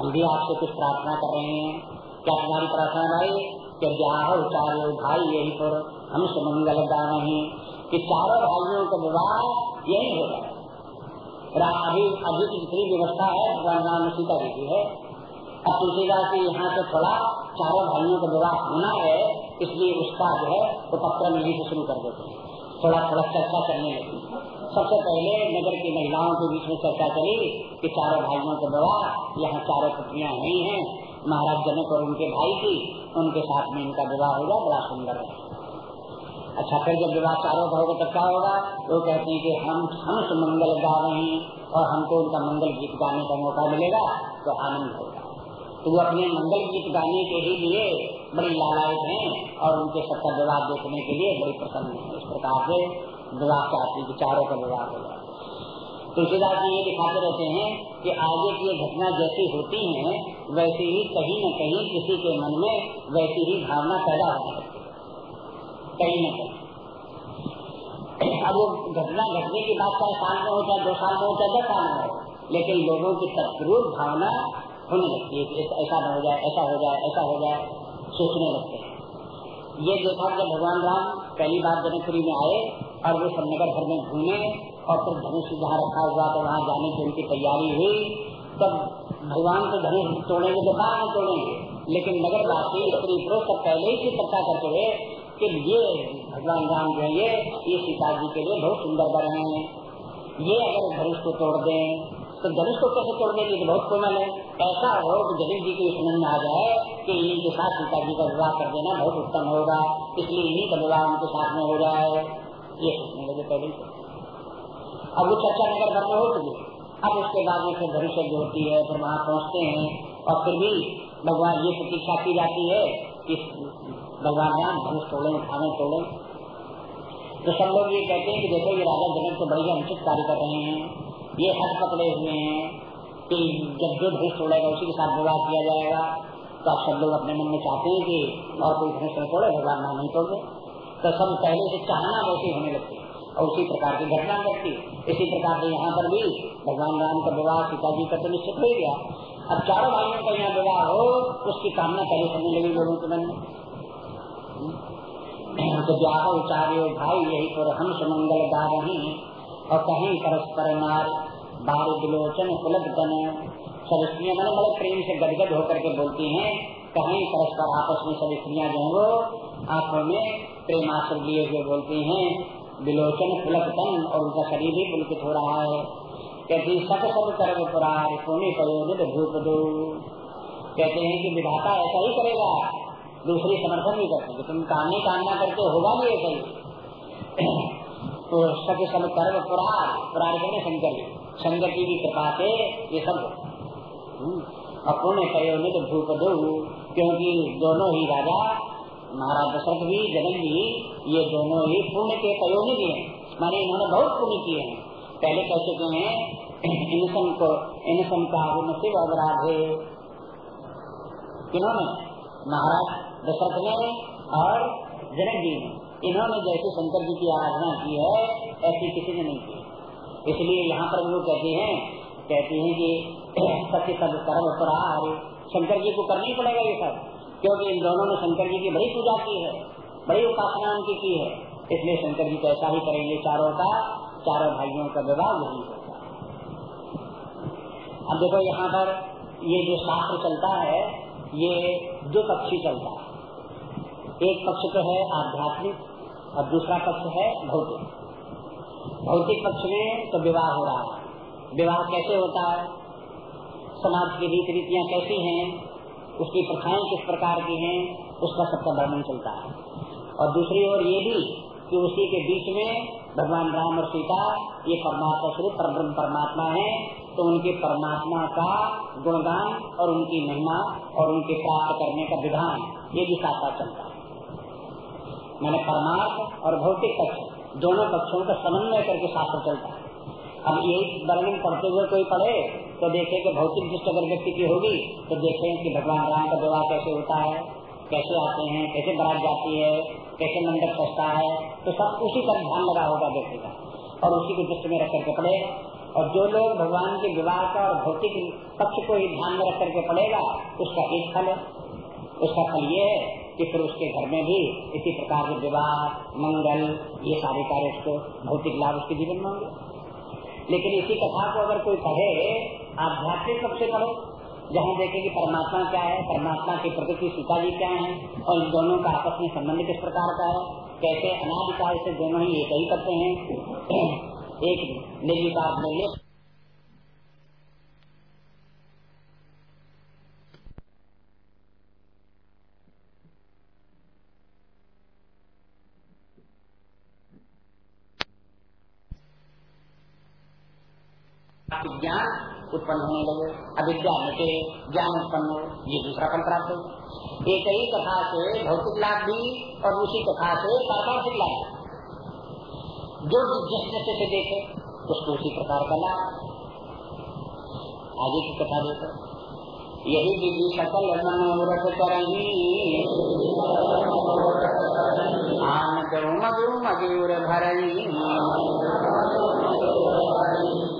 हम भी आपसे कुछ प्रार्थना कर रहे हैं। क्या तुम्हारी प्रार्थना भाई? कि ब्याह चारो भाई यही पर। हम सुमंगल गा नहीं कि चारों भाइयों का विवाह यही होगा। अभी अभी जितनी व्यवस्था है, भगवान राम सीता जी की है। अब तुलसीदास जी यहाँ से थोड़ा चारों भाइयों का विवाह होना है, इसलिए उसका जो है उपक्रम यही से शुरू कर देते हैं। थोड़ा थोड़ा चर्चा करने लगी सबसे पहले नगर की महिलाओं के बीच में चर्चा करी कि चारों भाइयों का विवाह, यहाँ चारों पुत्रियाँ हुई हैं। महाराज जनक और उनके भाई की, उनके साथ में इनका विवाह होगा, बड़ा सुंदर है। अच्छा फिर जब विवाह चारों का होगा होगा वो कहते हैं कि हम हम सुमंगल गा रहे हैं और हमको उनका मंगल गीत गाने का मौका मिलेगा तो आनंद होगा। तो वो अपने मंगल गीत गाने के ही लिए बड़ी लालायत हैं और उनके सबका विवाह देखने के लिए बड़ी प्रसन्न है। इस प्रकार से विवाह चाहती विचारों का विवाह हो जाए तुलसीदास जी ये दिखाते रहते हैं कि आगे की घटना जैसी होती है, वैसे ही कहीं न कहीं किसी के मन में वैसी ही भावना पैदा हो सकती कहीं न कहीं। अब वो घटना घटने की बात चाहे साल में हो चाहे दो साल में हो चाहे दस साल में हो, लेकिन लोगों की तत्पूर्व भावना होने लगती है ऐसा न हो जाए, ऐसा हो जाए, ऐसा हो जाए, सोचने लगते हैं। ये देखा जब भगवान राम पहली बार जनकपुरी में आए, और वो सब नगर भर में घूमे, और फिर धनुष जहाँ रखा हुआ तो वहाँ जाने की उनकी तैयारी हुई। तब भगवान को धनुष तोड़ेंगे तो में तोड़ेंगे। लेकिन नगर वासी स्त्री पुरुष सब पहले ही चर्चा करते हुए कि ये भगवान राम जो है, ये सीता जी के लिए बहुत सुंदर बन हैं। ये अगर धनुष को तोड़ दें तो धनुष को कैसे तोड़ देंगे तो बहुत कोमल है? ऐसा हो कि जनिक जी की समझ में आ जाए कि इन्हीं के साथ सीता जी का विवाह कर देना बहुत उत्तम होगा, इसलिए इन्हीं का विवाह उनके साथ में हो जाए। ये सोचने लगे पहले अब वो चर्चा नगर में हो चुकी अब उसके बाद में फिर जो होती है, फिर वहाँ पहुँचते हैं और फिर भी भगवान ये प्रतीक्षा की जाती है कि भगवान राम धनुष तोड़े उठाने तोड़े। तो सब लोग ये कहते हैं कि देखो ये राजा जनक तो बढ़िया अनुचित कार्य कर रहे हैं। ये हद पकड़े हुए हैं कि जब जो धनुष छोड़ेगा उसी के साथ विवाह किया जाएगा तो आप सब लोग अपने मन में चाहते हैं कि और कोई नहीं तोड़े भगवान नाम नहीं तोड़े। तो सब पहले से चाहना वैसी होने लगती और उसी प्रकार की घटना घटती इसी प्रकार से यहाँ पर भी भगवान राम का विवाह सीता जी का तो निश्चित हो गया। अब चारों भाइयों का यहाँ विवाह हो, उसकी कामना पहले करने लगी लोगों के मन में। तो ब्याह उचार्यो भाई, यही पर हम सुमंगल गा रही और कहीं परस्पर नार बार विलोचन पुलक स्त्रियाँ मैंने बड़े प्रेम से गदगद होकर के बोलती हैं, कहीं परस्पर आपस में सब स्त्रियाँ जो वो आँखों में प्रेमाश्र लिए हुए बोलती हैं, विलोचन पुलक तन और उनका शरीर भी पुलकित हो रहा है। कहती सब सब कर्म पुरार, सोने पयोनित भूप दो। कहते हैं कि विधाता ऐसा ही करेगा, दूसरी समर्थन नहीं करते तुम कामने कामना करते होगा भी ऐसा ही। तो सके सब कर्म पुरार पुरार करने शंकर जी। शंकर जी की कृपा से ये सब अपने कयोनित तो भूप दो, क्योंकि दोनों ही राजा, महाराज दशरथ भी, जनक भी, ये दोनों ही पुण्य के कयोनित हैं। माने इन्होंने बहुत पुण्य किए हैं। पहले कह चुके हैं, इनसम को, इनसम का नसीब अपराध है महाराज दशरथ ने और जनक जी ने इन्होंने जैसे शंकर जी की आराधना की है, ऐसी किसी ने नहीं की। इसलिए यहाँ पर वो कहते हैं कहते हैं कि [clears throat] सत्य सब कर्म अपराध शंकर जी को करना ही पड़ेगा ये सब, क्योंकि इन दोनों ने शंकर जी की बड़ी पूजा की है, बड़ी उपासना उनकी की है। इसलिए शंकर जी को ऐसा ही करेंगे, चारों का, चारों भाइयों का विवाह वही होगा अब देखो यहाँ पर ये जो शास्त्र चलता है, ये दो पक्षी चलता है। एक पक्ष तो है आध्यात्मिक और दूसरा पक्ष है भौतिक। भौतिक पक्ष में तो विवाह हो रहा है। विवाह कैसे होता है? समाज की रीति रीतियाँ कैसी हैं? उसकी प्रथाएँ किस प्रकार की हैं? उसका सबका वर्णन चलता है। और दूसरी ओर ये भी कि उसी के बीच में भगवान राम और सीता, ये परमात्मा स्वरूप परब्रह्म परमात्मा है तो उनके परमात्मा का गुणगान और उनकी महिमा और उनके प्राप्त करने का विधान, ये भी साथ साथ चलता है। मैंने परमार्थ और भौतिक पक्ष दोनों पक्षों का समन्वय करके शास्त्र चलता है। अब यही वर्णन पढ़ते हुए कोई पढ़े तो देखे कि भौतिक दृष्टि अगर व्यक्ति की होगी तो देखे कि भगवान राम का विवाह कैसे होता है, कैसे आते हैं, कैसे बरात जाती है, कैसे मंडप सस्ता है तो सब उसी पर ध्यान लगा होगा व्यक्ति का और उसी को दृष्टि में रख करके पढ़े, और जो लोग भगवान के विवाह का और भौतिक पक्ष को ही ध्यान में रख करके पड़ेगा उसका एक फल है। उसका फल ये है कि फिर उसके घर में भी इसी प्रकार के विवाह, मंगल, ये सारे कार्य उसको भौतिक लाभ उसके जीवन में होंगे। लेकिन इसी कथा को अगर कोई पढ़े आध्यात्मिक पक्ष से पढ़े, जहाँ देखे कि परमात्मा क्या है, परमात्मा की प्रकृति सीता जी क्या है, और इन दोनों का आपस में संबंध किस प्रकार का है, कैसे अनाधिकार से दोनों ही एक ही करते हैं। एक निर्विकार में ज्ञान उत्पन्न होने लगे, अविद्या मिटे ज्ञान उत्पन्न हो, ये दूसरा फल प्राप्त हो। एक ही कथा से भौतिक लाभ भी और उसी कथा से पारमार्थिक लाभ जो जिस दृष्टि से देखे, उसको उसी प्रकार का लाभ। आगे की कथा देखो। यही विधि सकल मनोरथ करही। आन करो मधु मधुर भरही।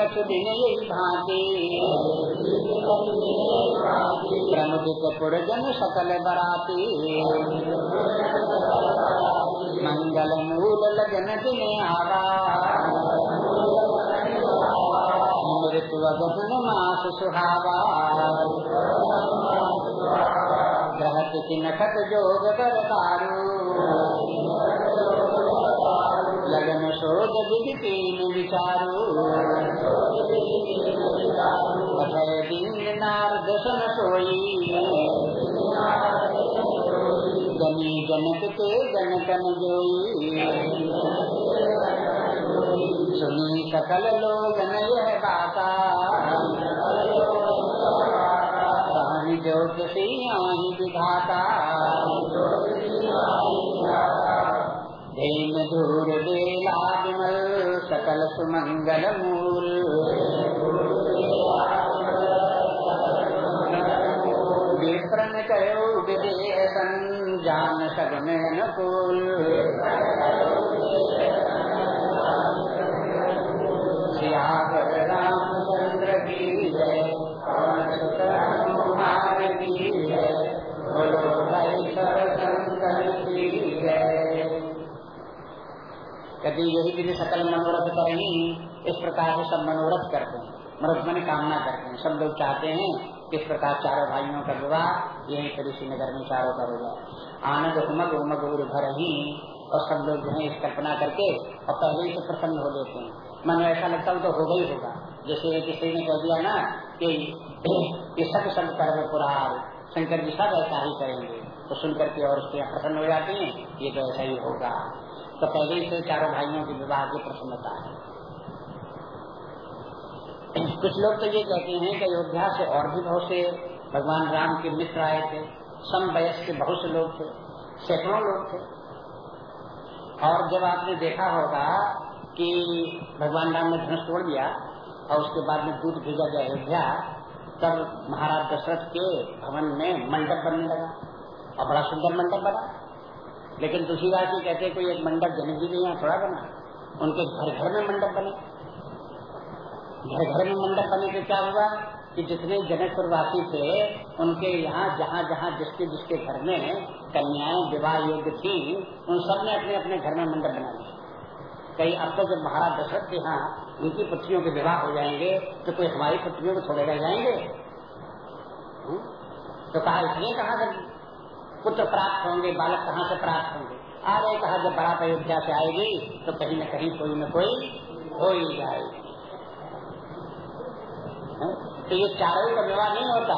कछ दिन यही भांति प्रमुदित पुरजन सकल बराती मंगल मूल लगन दिन आवा मृत्यु गगन मास सुहावा ग्रहत नखत जोग कर तारू लगन विधि तीन विचारू कथय दीन नार दशन सोई गनी जनक के जनकन जोई सुनी सकल लोग यह बाता कहानी ज्योतिषी विधाता धूर सकल सुमंगल मूल विप्रन कयो विदेशन जान सगन अनुकूल सियावर यदि यही विधि सकल मनोरथ करेंगे इस प्रकार से सब मनोरथ करते हैं। मनोरथ मन कामना करते हैं। सब लोग चाहते हैं किस प्रकार चारों भाइयों का विवाह, यही फिर इसी नगर में चारों का हो जाए आनंद उमग उमग उर भर ही, और सब लोग जो है इस कल्पना करके और पहले ही से प्रसन्न हो लेते हैं। मन ऐसा लगता है तो होगा ही होगा। जैसे किसी ने कह दिया ना कि ये सब सब कर पुरार शंकर जी सब ऐसा ही करेंगे। तो सुन करके और उसके प्रसन्न हो जाते हैं, ये तो ऐसा ही होगा। तो पहले ही से चारों भाइयों के विवाह की प्रसन्नता है। कुछ लोग तो ये कहते हैं कि अयोध्या से और भी बहुत से भगवान राम के मित्र आए थे सम वयस्क के बहुत से लोग थे, सैकड़ों लोग थे। और जब आपने देखा होगा कि भगवान राम ने धनुष तोड़ दिया और उसके बाद में दूध भेजा गया अयोध्या, तब महाराज दशरथ के भवन में मंडप बनने लगा और बड़ा सुंदर मंडप बना। लेकिन दूसरी बात ये कहते कोई एक मंडप जनक जी के यहाँ थोड़ा बना। उनके घर घर में मंडप बने। घर घर में मंडप बने तो क्या हुआ कि जितने जनकपुर वासी थे, उनके यहाँ जहाँ जहाँ जिसके जिसके घर में कन्याएँ, विवाह योग्य थी, उन सबने अपने अपने घर में मंडप बना लिया कई अब तो जब महाराज दशरथ के यहाँ उनकी पुत्रियों के विवाह हो जाएँगे तो कोई हमारी पुत्रियों को छोड़े रह जाएँगे? हुँ? तो कहा, इसलिए कहा जब पुत्र प्राप्त होंगे, बालक कहाँ से प्राप्त होंगे? आ गए कहा जब बारात अयोध्या से आएगी तो कहीं न कहीं कोई न कोई हो ही जाएगी। तो ये चारों का विवाह नहीं होता।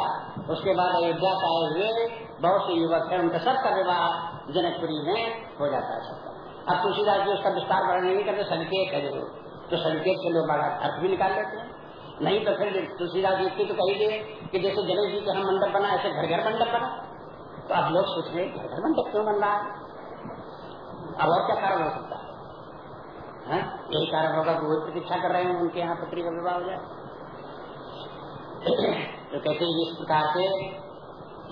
उसके बाद अयोध्या का आए हुए बहुत से युवक है, उनका सबका विवाह जनकपुरी में हो जाता है अब तुलसीदास जी उसका विस्तार वर्णन नहीं करते, संकेत है ज़रूर। तो संकेत के लोग बड़ा अर्थ भी निकाल लेते हैं। नहीं तो फिर तुलसीदास जी की तो कही कि जैसे गणेश जी का हम मंडप बना, ऐसे घर घर मंडप बना। तो अब लोग सोच रहे घर घर मंडप क्यों बन रहा है। अब और क्या कारण हो सकता है? हाँ? यही कारण होगा वो प्रतीक्षा कर रहे हैं, उनके यहाँ पुत्री का विवाह हो जाए। तो कहते हैं, इस प्रकार से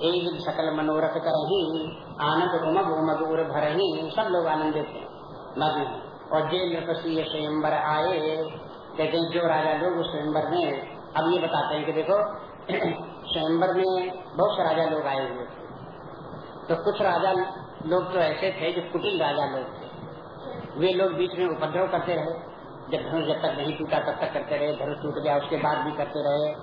एक सकल मनोरथ कर ही आनंद उमग उमग उर भर ही सब लोग आनंदित हैं मग्न और जे नृपसी स्वयंबर आए, कहते हैं, जो राजा लोग उस स्वयंबर में अब ये बताते हैं कि देखो [clears throat] स्वयंबर में बहुत से राजा लोग आए हुए थे। तो कुछ राजा लोग तो ऐसे थे जो कुटिल राजा लोग थे। वे लोग बीच में उपद्रव करते रहे। जब धनुष जब तक नहीं टूटा, तब तक करते रहे। धनुष टूट गया, उसके बाद भी करते रहे।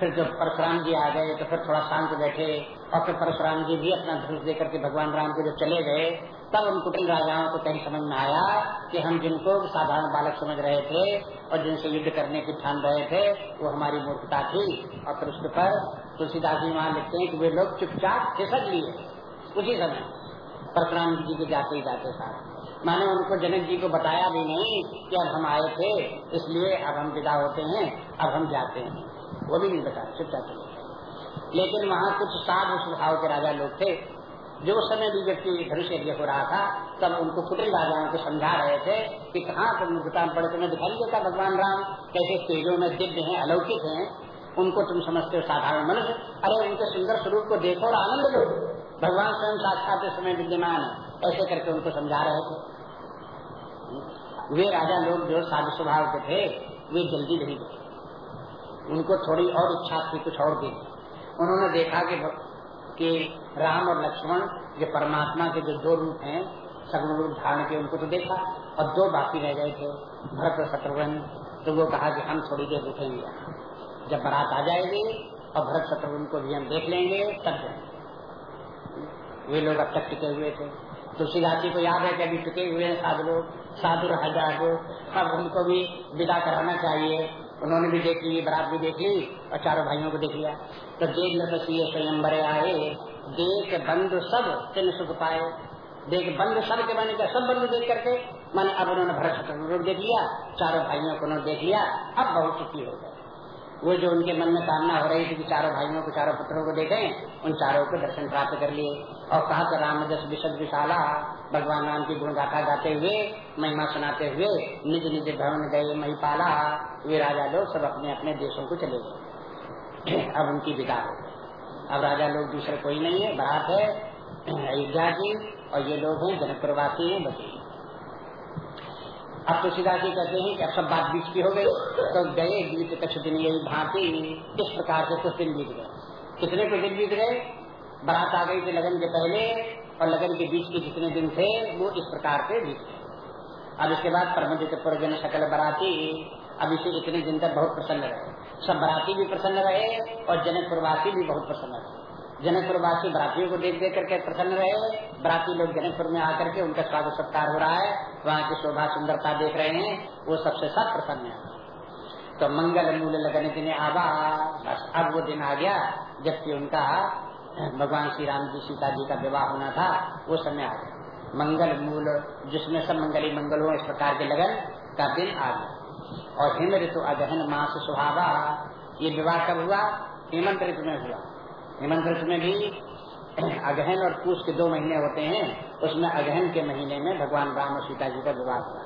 फिर जब परशुराम जी आ गए तो फिर थोड़ा शांत बैठे और फिर परशुराम जी भी अपना धनुष देकर के भगवान राम को जब चले गए, तब उन कुटिल राजाओं को कहीं समझ में आया कि हम जिनको साधारण बालक समझ रहे थे और जिनसे युद्ध करने की ठान रहे थे, वो हमारी मूर्खता थी। और फिर उसके पर तुलसीदास जी वहाँ लिखते हैं कि वे लोग चुपचाप खिसक लिए। उसी समय परशुराम जी के जाते ही जाते सारे माने उनको जनक जी को बताया भी नहीं कि अब हम आए थे, इसलिए अब हम विदा होते हैं, अब हम जाते हैं। वो भी नहीं बताया, चुपचाप चले लेकिन वहाँ कुछ साधु स्वभाव के राजा लोग थे, जो समय भी व्यक्ति धनुष यज्ञ हो रहा था, तब उनको कुटिल राजाओं को समझा रहे थे कि कहाँ तुम भूटान पड़े तुम्हें दिखाई देता भगवान राम? कैसे तेजों में दिव्य हैं, अलौकिक हैं उनको तुम समझते हो साधारण मनुष्य। अरे उनके सुंदर स्वरूप को देखो और आनंद लो। भगवान स्वयं साक्षात समय विद्यमान है। ऐसे करके उनको समझा रहे थे। वे राजा लोग जो साधु स्वभाव के थे, वे जल्दी नहीं उनको थोड़ी और इच्छा थी, कुछ और दी उन्होंने देखा कि कि राम और लक्ष्मण ये परमात्मा के जो दो रूप हैं, सगुण रूप धारण के उनको तो देखा, और दो बाकी रह गए थे, भरत और शत्रुघ्न। तो वो कहा कि हम थोड़ी देर रुकेंगे। जब बारात आ जाएगी और भरत शत्रुघ्न को भी हम देख लेंगे, तब जाएँगे। वे लोग अब तक टिके हुए थे। तुलसीदास जी को याद है कि अभी टिके हुए हैं साधु लोग, साधु रह जाए अब उनको भी विदा कराना चाहिए। उन्होंने भी देख ली, बरात भी देख ली और चारों भाइयों को देख लिया। तो देख स्वयं स्वयंबरे आए। देख बंधु सब तिन सुख पाए। देख बंधु सब के मैंने सब बंधु देख करके। मैंने अब उन्होंने भरत शत्रु देख लिया, चारों भाइयों को उन्होंने देख लिया। अब बहुत सुखी हो गए। वो जो उनके मन में कामना हो रही थी कि चारों भाइयों को, चारों पुत्रों को देखें, उन चारों को दर्शन प्राप्त कर लिए। और कहा कि राम जस विशद विशाला, भगवान राम की गुण गाथा गाते हुए, महिमा सुनाते हुए, निज निज भवन गए महिपाला, वे राजा लोग सब अपने अपने देशों को चले गए। [clears throat] अब उनकी विदा हो अब राजा लोग दूसरे कोई नहीं है बारात है। [clears throat] अयोध्या की और ये लोग हैं, जनकपुरवासी हैं बचे अब तुलसीदास जी कहते हैं कि अब सब बात बीच की हो गई। तो गए बीत कुछ दिन यही भांति इस प्रकार से कुछ दिन बीत गए? कितने कुछ दिन बीत गए? बारात आ गई थी लगन के पहले, और लगन के बीच के जितने दिन थे, वो इस प्रकार से बीत गए। अब इसके बाद परमजित पुरजन सकल बराती, अब इसे इतने दिन तक बहुत प्रसन्न रहे। सब बराती भी प्रसन्न रहे, और जनक प्रवासी भी बहुत प्रसन्न रहे। जनकपुर वासी बरातियों को देख देख करके प्रसन्न रहे। बराती लोग जनकपुर में आकर के उनका स्वागत सत्कार हो रहा है। वहाँ की शोभा, सुंदरता देख रहे हैं। वो सबसे सब प्रसन्न है। तो मंगल मूल लगन दिन आवा। बस अब वो दिन आ गया, जबकि उनका भगवान श्री राम जी, सीता जी का विवाह होना था, वो समय आ गया। मंगल मूल, जिसमें सब मंगली मंगल हो, इस प्रकार के लगन का दिन आ गया। और हिम ऋतु अगहन मास सुहावा। ये विवाह कब हुआ? हेमंत ऋतु में हुआ। हेमंत ऋतु में भी अगहन और पूछ के दो महीने होते हैं, उसमें अगहन के महीने में भगवान राम और सीता जी का विवाह हुआ।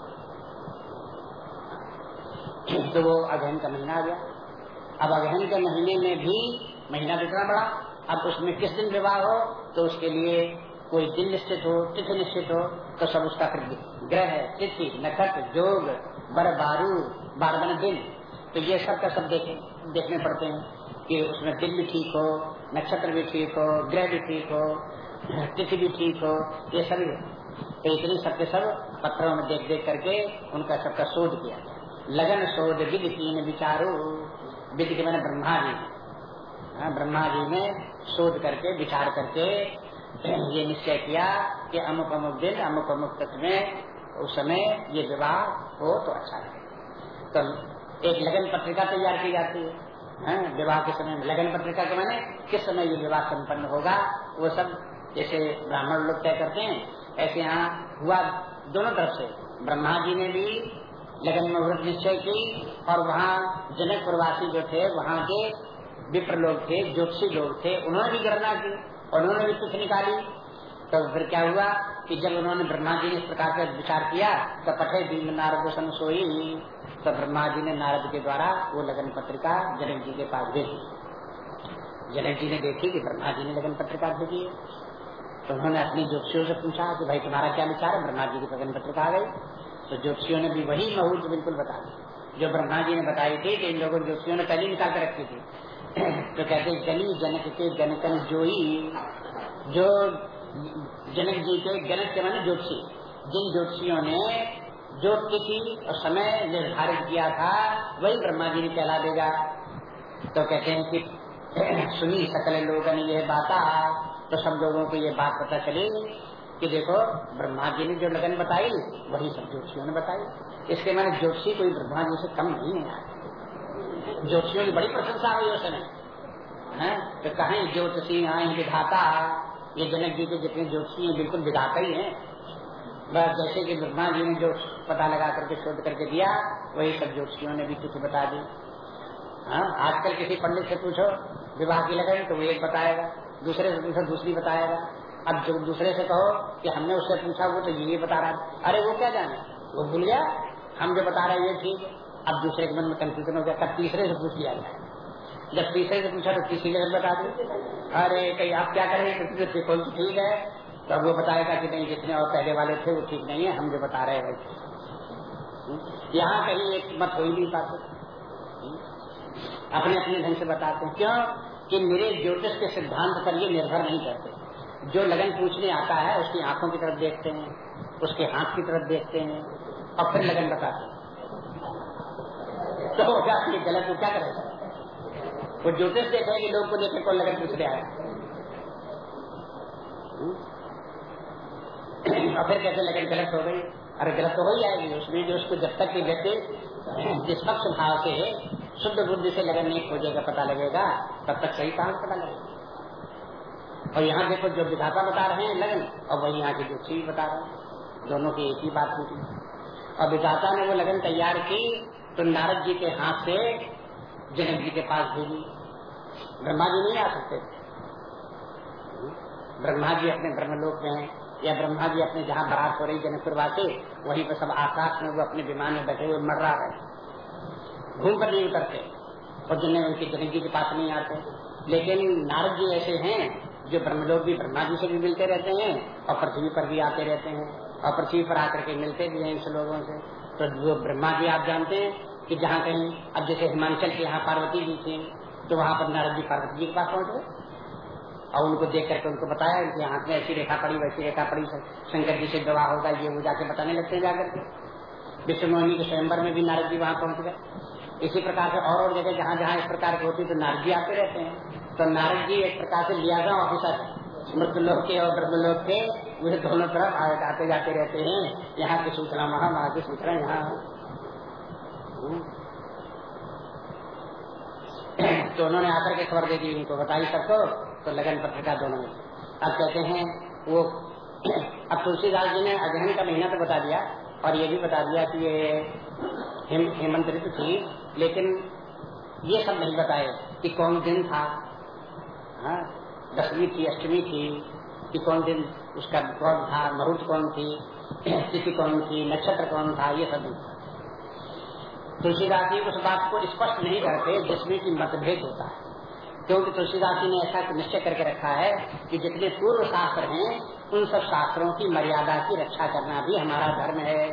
तो वो अगहन का महीना आ गया। अब अगहन के महीने में भी महीना इतना बड़ा? अब उसमें किस दिन विवाह हो तो उसके लिए कोई दिन निश्चित हो, तिथि निश्चित हो तो सब उसका फिर ग्रह तिथि नखट जोग, बर, बारू बारह दिन। तो ये सब का सब देखे, देखने पड़ते हैं कि उसमें दिन भी ठीक हो नक्षत्र भी ठीक हो ग्रह भी ठीक हो। तिथि भी ठीक हो ये सभी तो इतने सबके सब पत्रों में देख देख करके उनका सबका शोध किया। लगन शोध विधि तीन विचारो। विधि के मैंने ब्रह्मा जी हाँ ब्रह्मा जी ने शोध करके, विचार करके ये निश्चय किया कि अमुक अमुक दिन, अमुक अमुक तत्व में उस समय ये विवाह हो तो अच्छा है। तो एक लगन पत्रिका तैयार की जाती है। विवाह के समय लगन पत्रिका के मैंने किस समय ये विवाह संपन्न होगा, वो सब जैसे ब्राह्मण लोग तय करते हैं, ऐसे यहाँ हुआ दोनों तरफ़ से। ब्रह्मा जी ने भी लगन मुहूर्त निश्चय की और वहाँ जनक प्रवासी जो थे, वहाँ के विप्र लोग थे, ज्योतिषी लोग थे, उन्होंने भी गणना की और उन्होंने भी कुछ निकाली। तो फिर क्या हुआ कि जब उन्होंने ब्रह्मा जी ने इस प्रकार का विचार किया तो पठे दीन नारद सोई तो ब्रह्मा जी ने नारद के द्वारा वो लगन पत्रिका जनक जी के पास भेजी। जनक जी ने देखी कि ब्रह्मा जी ने लगन पत्रिका भेजी। तो उन्होंने अपनी ज्योतिषियों से पूछा कि भाई तुम्हारा क्या विचार है? ब्रह्मा जी की लगन पत्रिका आ गई। तो ज्योतिषियों ने भी वही मुहूर्त बिल्कुल बता दी। जो ब्रह्मा जी ने बताई थी कि इन लोगों ने ज्योतिषियों ने पहले निकाल कर रखी थी। [clears throat] तो कहते जनी जनक के जनकन जोई, जो जनक जी के जनक के माने ज्योतिषी। जिन ज्योतिषियों ने जो तिथि और समय निर्धारित किया था, वही ब्रह्मा जी ने कहला देगा तो कहते हैं कि, [clears throat] सुनी, सकल लोगों ने यह बात। तो सब लोगों को ये बात पता चली कि देखो ब्रह्मा जी ने जो लगन बताई, वही सब ज्योतिषियों ने बताई। इसके मैंने ज्योतिषी कोई ब्रह्मा जी से कम नहीं है ज्योतिषियों की बड़ी प्रशंसा हुई उस समय तो कहीं, ज्योतिषी आई विधाता ये जनक जी के जितने ज्योतिषी हैं, बिल्कुल विधाता ही हैं। बस जैसे कि ब्रह्मा जी ने जो पता लगा करके, शोध करके दिया, वही सब ज्योतिषियों ने भी कुछ बता दी। हाँ आजकल किसी पंडित से पूछो, विवाह की लगन तो वो एक बताएगा, दूसरे से पूछो, दूसरी बताएगा। अब जो दूसरे से कहो कि हमने उससे पूछा, वो तो ये बता रहा है। अरे, वो क्या जाने? वो भूल गया? हम जो बता रहे हैं, ये ठीक अब दूसरे के मन में कंफ्यूजन हो गया, तब तीसरे से पूछ लिया जाए। जब तीसरे से पूछा तो तीसरी जगह बता दो अरे, कहीं आप क्या करें ठीक है? तो अब वो बताएगा कि नहीं, जितने और पहले वाले थे, वो ठीक नहीं है, हम जो बता रहे हैं यहाँ कहीं एक मत हो ही नहीं पाते। अपने अपने ढंग से बताते हैं। क्यों? कि मेरे ज्योतिष के सिद्धांत पर ये निर्भर नहीं करते। जो लगन पूछने आता है, उसकी आँखों की तरफ़ देखते हैं, उसके हाथ की तरफ़ देखते हैं, और फिर लगन बताते हैं। तो है गलत वो क्या करेगा वो ज्योतिष देखेंगे लोग को देखे कौन लगन पूछ रहा है? और फिर कैसे लगन गलत हो गई। अरे, गलत तो हो ही जाएगी। उसमें जो उसको जब तक कि व्यक्ति निष्पक्ष भाव से शुद्ध बुद्धि से लगन नहीं खोजेगा, पता लगेगा, तब तक सही कहाँ पता लगेगा। और यहाँ देखो, जो विधाता बता रहे हैं लगन, और वही यहाँ की जो चीज़ बता रहे हैं, दोनों की एक ही बात होती और विधाता ने वो लगन तैयार की तो नारद जी के हाथ से जनक जी के पास भेजी। ब्रह्मा जी नहीं आ सकते। ब्रह्मा जी अपने ब्रह्मलोक में हैं। या ब्रह्मा जी अपने जहाँ बरात हो रही जनकपुर वासी, वहीं पर सब आकाश में वो अपने विमान में बैठे हुए मर रहा है। घूम कर नहीं उतरते। और जिन्हें उनके जनक जी के पास नहीं आते। लेकिन नारद जी ऐसे हैं, जो ब्रह्मलोक भी ब्रह्मा जी से भी मिलते रहते हैं, और पृथ्वी पर भी आते रहते हैं, और पृथ्वी पर आकर के मिलते भी हैं इन लोगों से। तो जो ब्रह्मा जी आप जानते हैं कि जहाँ कहीं, अब जैसे हिमाचल के यहाँ पार्वती जी थी तो वहाँ पर नारद जी पार्वती जी के पास पहुँच गए। और उनको देख करके उनको बताया कि हाथ में ऐसी रेखा पड़ी, वैसी रेखा पड़ी शंकर जी से दवा होगा, ये वो जाके बताने लगते हैं जाकर के। विष्णु के स्वयंवर में भी नारद जी वहाँ पहुँच गए। इसी प्रकार से और और जगह जहाँ जहाँ इस प्रकार की होती तो नारद जी आते रहते हैं। तो नारद जी एक प्रकार से लियाजा ऑफिसर मृत लोग के और ब्रह्म लोग के वे दोनों तरफ़ आते जाते रहते हैं। यहाँ की सूचना वहाँ वहाँ की सूचना यहाँ तो उन्होंने आकर के खबर दे दी उनको, बताई सबको। तो लगन पत्रिका दोनों में। अब कहते हैं वो [clears throat] अब तुलसीदास जी ने अध्ययन का महीना तो बता दिया और ये भी बता दिया कि ये हेम, हेमंत ऋतु थी लेकिन ये सब नहीं बताए कि कौन दिन था। हाँ दसवीं थी अष्टमी थी कि कौन दिन उसका कौन था मुहूर्त कौन थी [clears throat] तिथि कौन थी नक्षत्र कौन था ये सब तुलसीदास जी उस बात को स्पष्ट नहीं करते जिसमें की मतभेद होता है। क्योंकि तुलसीदास जी ने ऐसा निश्चय करके रखा है कि जितने पूर्व शास्त्र हैं, उन सब शास्त्रों की मर्यादा की रक्षा करना भी हमारा धर्म है।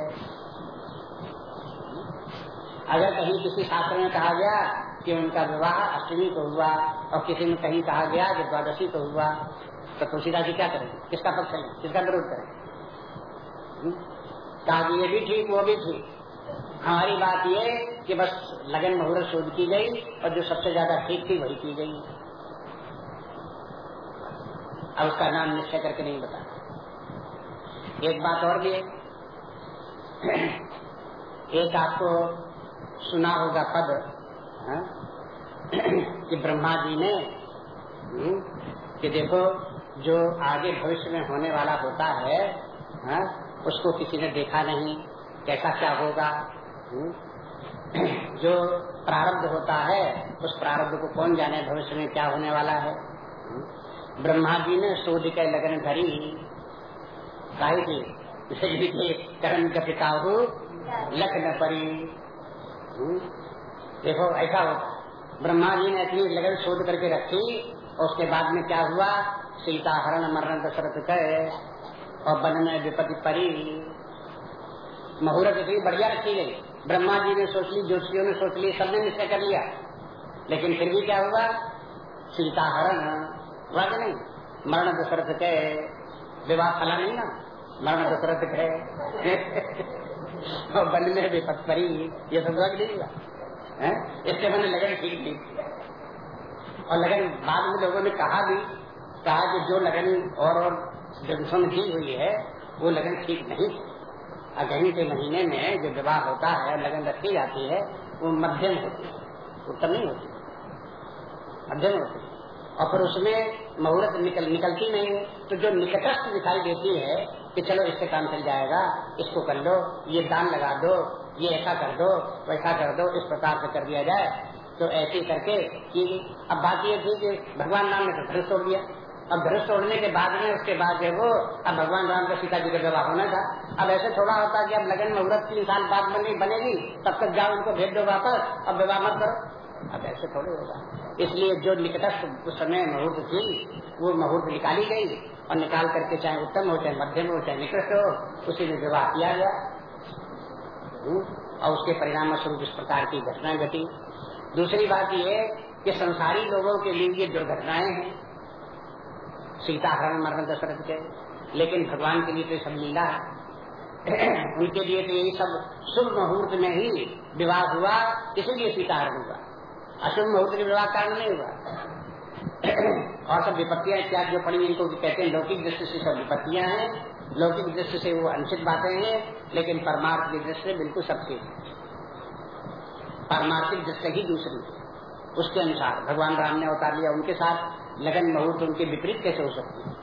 अगर कहीं किसी शास्त्र में कहा गया कि उनका विवाह अष्टमी को हुआ और किसी में कहीं कहा गया कि द्वादशी को हुआ तो तुलसीदास जी क्या करें किसका पक्ष है? किसका विरोध करें? हम्म? कहा ये भी ठीक, वो भी ठीक। हमारी बात ये कि बस लगन मुहूर्त शोध की गई और जो सबसे ज़्यादा ठीक थी वही की गई अब उसका नाम निश्चय करके नहीं बता एक बात और भी एक आपको सुना होगा पद हा? कि ब्रह्मा जी ने हम्म, कि देखो जो आगे भविष्य में होने वाला होता है हा? उसको किसी ने देखा नहीं कैसा क्या होगा हम्म, जो प्रारब्ध होता है उस प्रारब्ध को कौन जाने भविष्य में क्या होने वाला है? हम्म, ब्रह्मा जी ने शोध के लगन धरी। की करण का पिता हो लख न परी देखो ऐसा होता ब्रह्मा जी ने अपनी लगन शोध करके रखी और उसके बाद में क्या हुआ? सीता हरण मरण दशरथ कहे और वन में विपत्ति परी मुहूर्त इतनी बढ़िया रखी गई। ब्रह्मा जी ने सोच ली ज्योतिषियों ने सोच ली, सबने निश्चय कर लिया। लेकिन फिर भी क्या हुआ? सीता हरण हुआ कि नहीं, मरण दशरथ के विवाह फला नहीं ना, मरण दशरथ के [laughs] वन में विपत्ति परी, ये सब हुआ नहीं हुआ इससे मैंने लगन ठीक थी और लगन बाद में लोगों ने कहा भी, कहा कि जो लगन और और जंक्शन की हुई है, वो लगन ठीक नहीं। अगहनी के महीने में जो विवाह होता है, लगन रखी जाती है, वो मध्यम होती है। उत्तम नहीं होती। मध्यम होती है। और फिर उसमें मुहूर्त निकल, निकलती नहीं है। तो जो निकटस्थ दिखाई देती है कि चलो इससे काम चल जाएगा, इसको कर लो, ये दान लगा दो, ये ऐसा कर दो, वैसा कर दो, इस प्रकार से कर दिया जाए। तो ऐसे करके कि, अब बात ये थी कि भगवान राम ने तो धनुष तोड़ दिया। अब धनुष तोड़ने के बाद में उसके बाद जो वो, अब भगवान राम का सीता जी का विवाह होना था। अब ऐसे थोड़ा होता कि अब लगन मुहूर्त तीन साल बाद बनी बनेगी, तब तक जाओ उनको भेज दो वापस, अब विवाह मत करो। अब ऐसे थोड़े होगा। इसलिए जो निकटस्थ उस समय मुहूर्त थी, वो मुहूर्त निकाली गई और निकाल करके चाहे उत्तम हो, चाहे मध्यम हो, चाहे निकट हो, उसी में विवाह किया गया। और उसके परिणाम स्वरूप इस प्रकार की घटना घटी। दूसरी बात यह कि संसारी लोगों के लिए ये दुर्घटनाएँ हैं। सीता हरण मरण दशरथ के। लेकिन भगवान के लिए तो सब लीला है। [clears throat] उनके लिए तो यही सब शुभ मुहूर्त में ही विवाह हुआ, इसीलिए सीता हरण हुआ। अशुभ मुहूर्त के विवाह कारण नहीं हुआ। [clears throat] और सब विपत्तियाँ इत्यादि जो पड़ी इनको कहते हैं लौकिक दृष्टि से सब विपत्तियाँ हैं। लौकिक दृष्टि से वो अनुचित बातें हैं, लेकिन परमार्थ की दृष्टि से बिल्कुल सब चीज़ परमार्थिक दृष्टि ही दूसरी उसके अनुसार भगवान राम ने अवतार लिया उनके साथ। लगन मुहूर्त उनके विपरीत कैसे हो सकती है?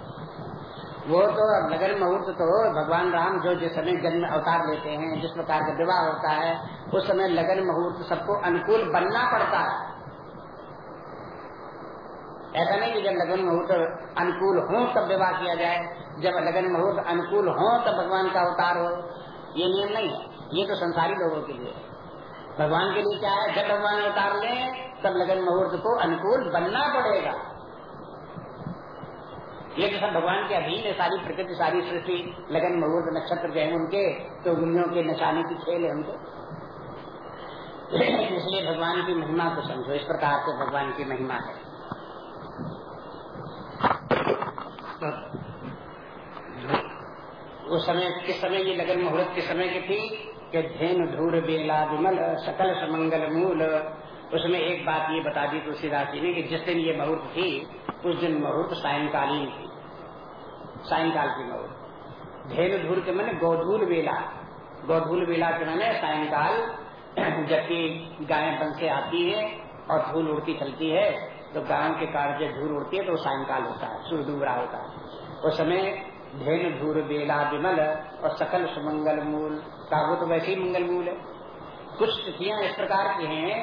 वो तो लगन मुहूर्त तो भगवान राम जो जिस समय जन्म अवतार लेते हैं, जिस प्रकार का विवाह होता है, उस समय लगन मुहूर्त सबको अनुकूल बनना पड़ता है। ऐसा नहीं कि जब लगन मुहूर्त अनुकूल हो तब विवाह किया जाए, जब लगन मुहूर्त अनुकूल हो तब भगवान का अवतार हो। ये नियम नहीं है, ये तो संसारी लोगों के लिए भगवान के लिए क्या है? जब भगवान अवतार ले, तब लगन मुहूर्त को अनुकूल बनना पड़ेगा। ये सब भगवान के अधीन है, सारी प्रकृति, सारी सृष्टि, लगन मुहूर्त नक्षत्र जो है उनके तो गुनियों के नचाने की खेल है उनके। इसलिए भगवान की महिमा को समझो, इस प्रकार से भगवान की महिमा है। उस समय, किस समय ये लगन, मुहूर्त के समय की थी कि धेन धूर बेला, विमल, सकल, समंगल, मूल। उसमें एक बात ये बता दी तुलसीदास जी ने कि जिस दिन ये मुहूर्त थी, उस दिन मुहूर्त सायंकालीन थी। सायंकाल की मुहूर्त धेन धूल के मैंने गौधूल बेला गौधूल बेला के मैंने सायंकाल [clears throat] जबकि गायें बन से आती है और धूल उड़ती चलती है तो गायों के कारण जब धूल उड़ती है तो सायंकाल होता है सूर्य डूब रहा होता है। उस समय धेन धूर बेला विमल और सकल सुमंगल मूल। का वो तो वैसे ही मंगल मूल है। कुछ तिथियाँ इस प्रकार की हैं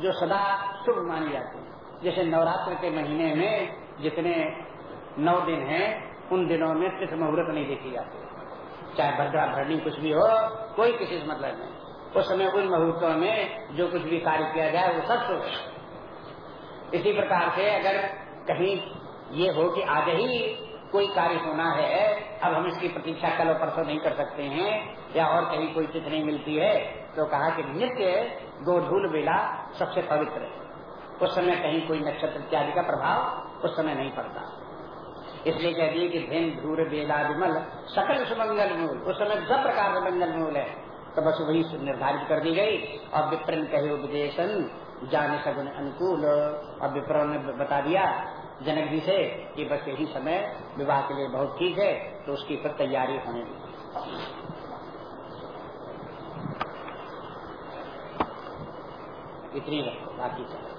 जो सदा शुभ मानी जाती है। जैसे नवरात्र के महीने में जितने नौ दिन हैं उन दिनों में तिथ मुहूर्त नहीं देखी जाती। चाहे भद्रा, भरणी, कुछ भी हो, कोई किसी से मतलब नहीं। उस समय उन मुहूर्तों में जो कुछ भी कार्य किया जाए, वो सब शुभ इसी प्रकार से अगर कहीं ये हो कि आज ही कोई कार्य होना है, अब हम इसकी प्रतीक्षा कल और परसों नहीं कर सकते हैं, या और कहीं कोई चित नहीं मिलती है तो कहा कि नित्य गोधूल बेला सबसे पवित्र है। उस समय कहीं कोई नक्षत्र इत्यादि का प्रभाव उस समय नहीं पड़ता। इसलिए कह दिए कि धेन धूर बेला विमल सकल सुमंगल मूल, उस समय सब प्रकार का मंगल मूल है। तो बस वही निर्धारित कर दी गई। और विप्रन कहे उपदेशन, जाने सगुन अनुकूल। और विप्रो ने बता दिया जनक जी से कि बस यही समय विवाह के लिए बहुत ठीक है तो उसकी फिर तैयारी होने इतनी रखो बाकी चलो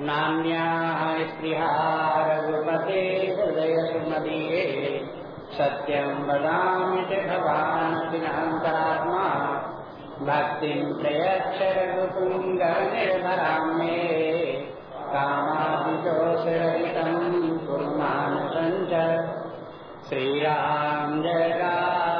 नान्या स्पृहा रघुपते हृदय सुमदीये सत्यं वदामि च भवानतिनान्तरात्मा भक्तिं प्रयच्छ रघुपुङ्गनिर्भरां मे। कामादिदोषरहितं कुर्मानसञ्च। श्रीराम जय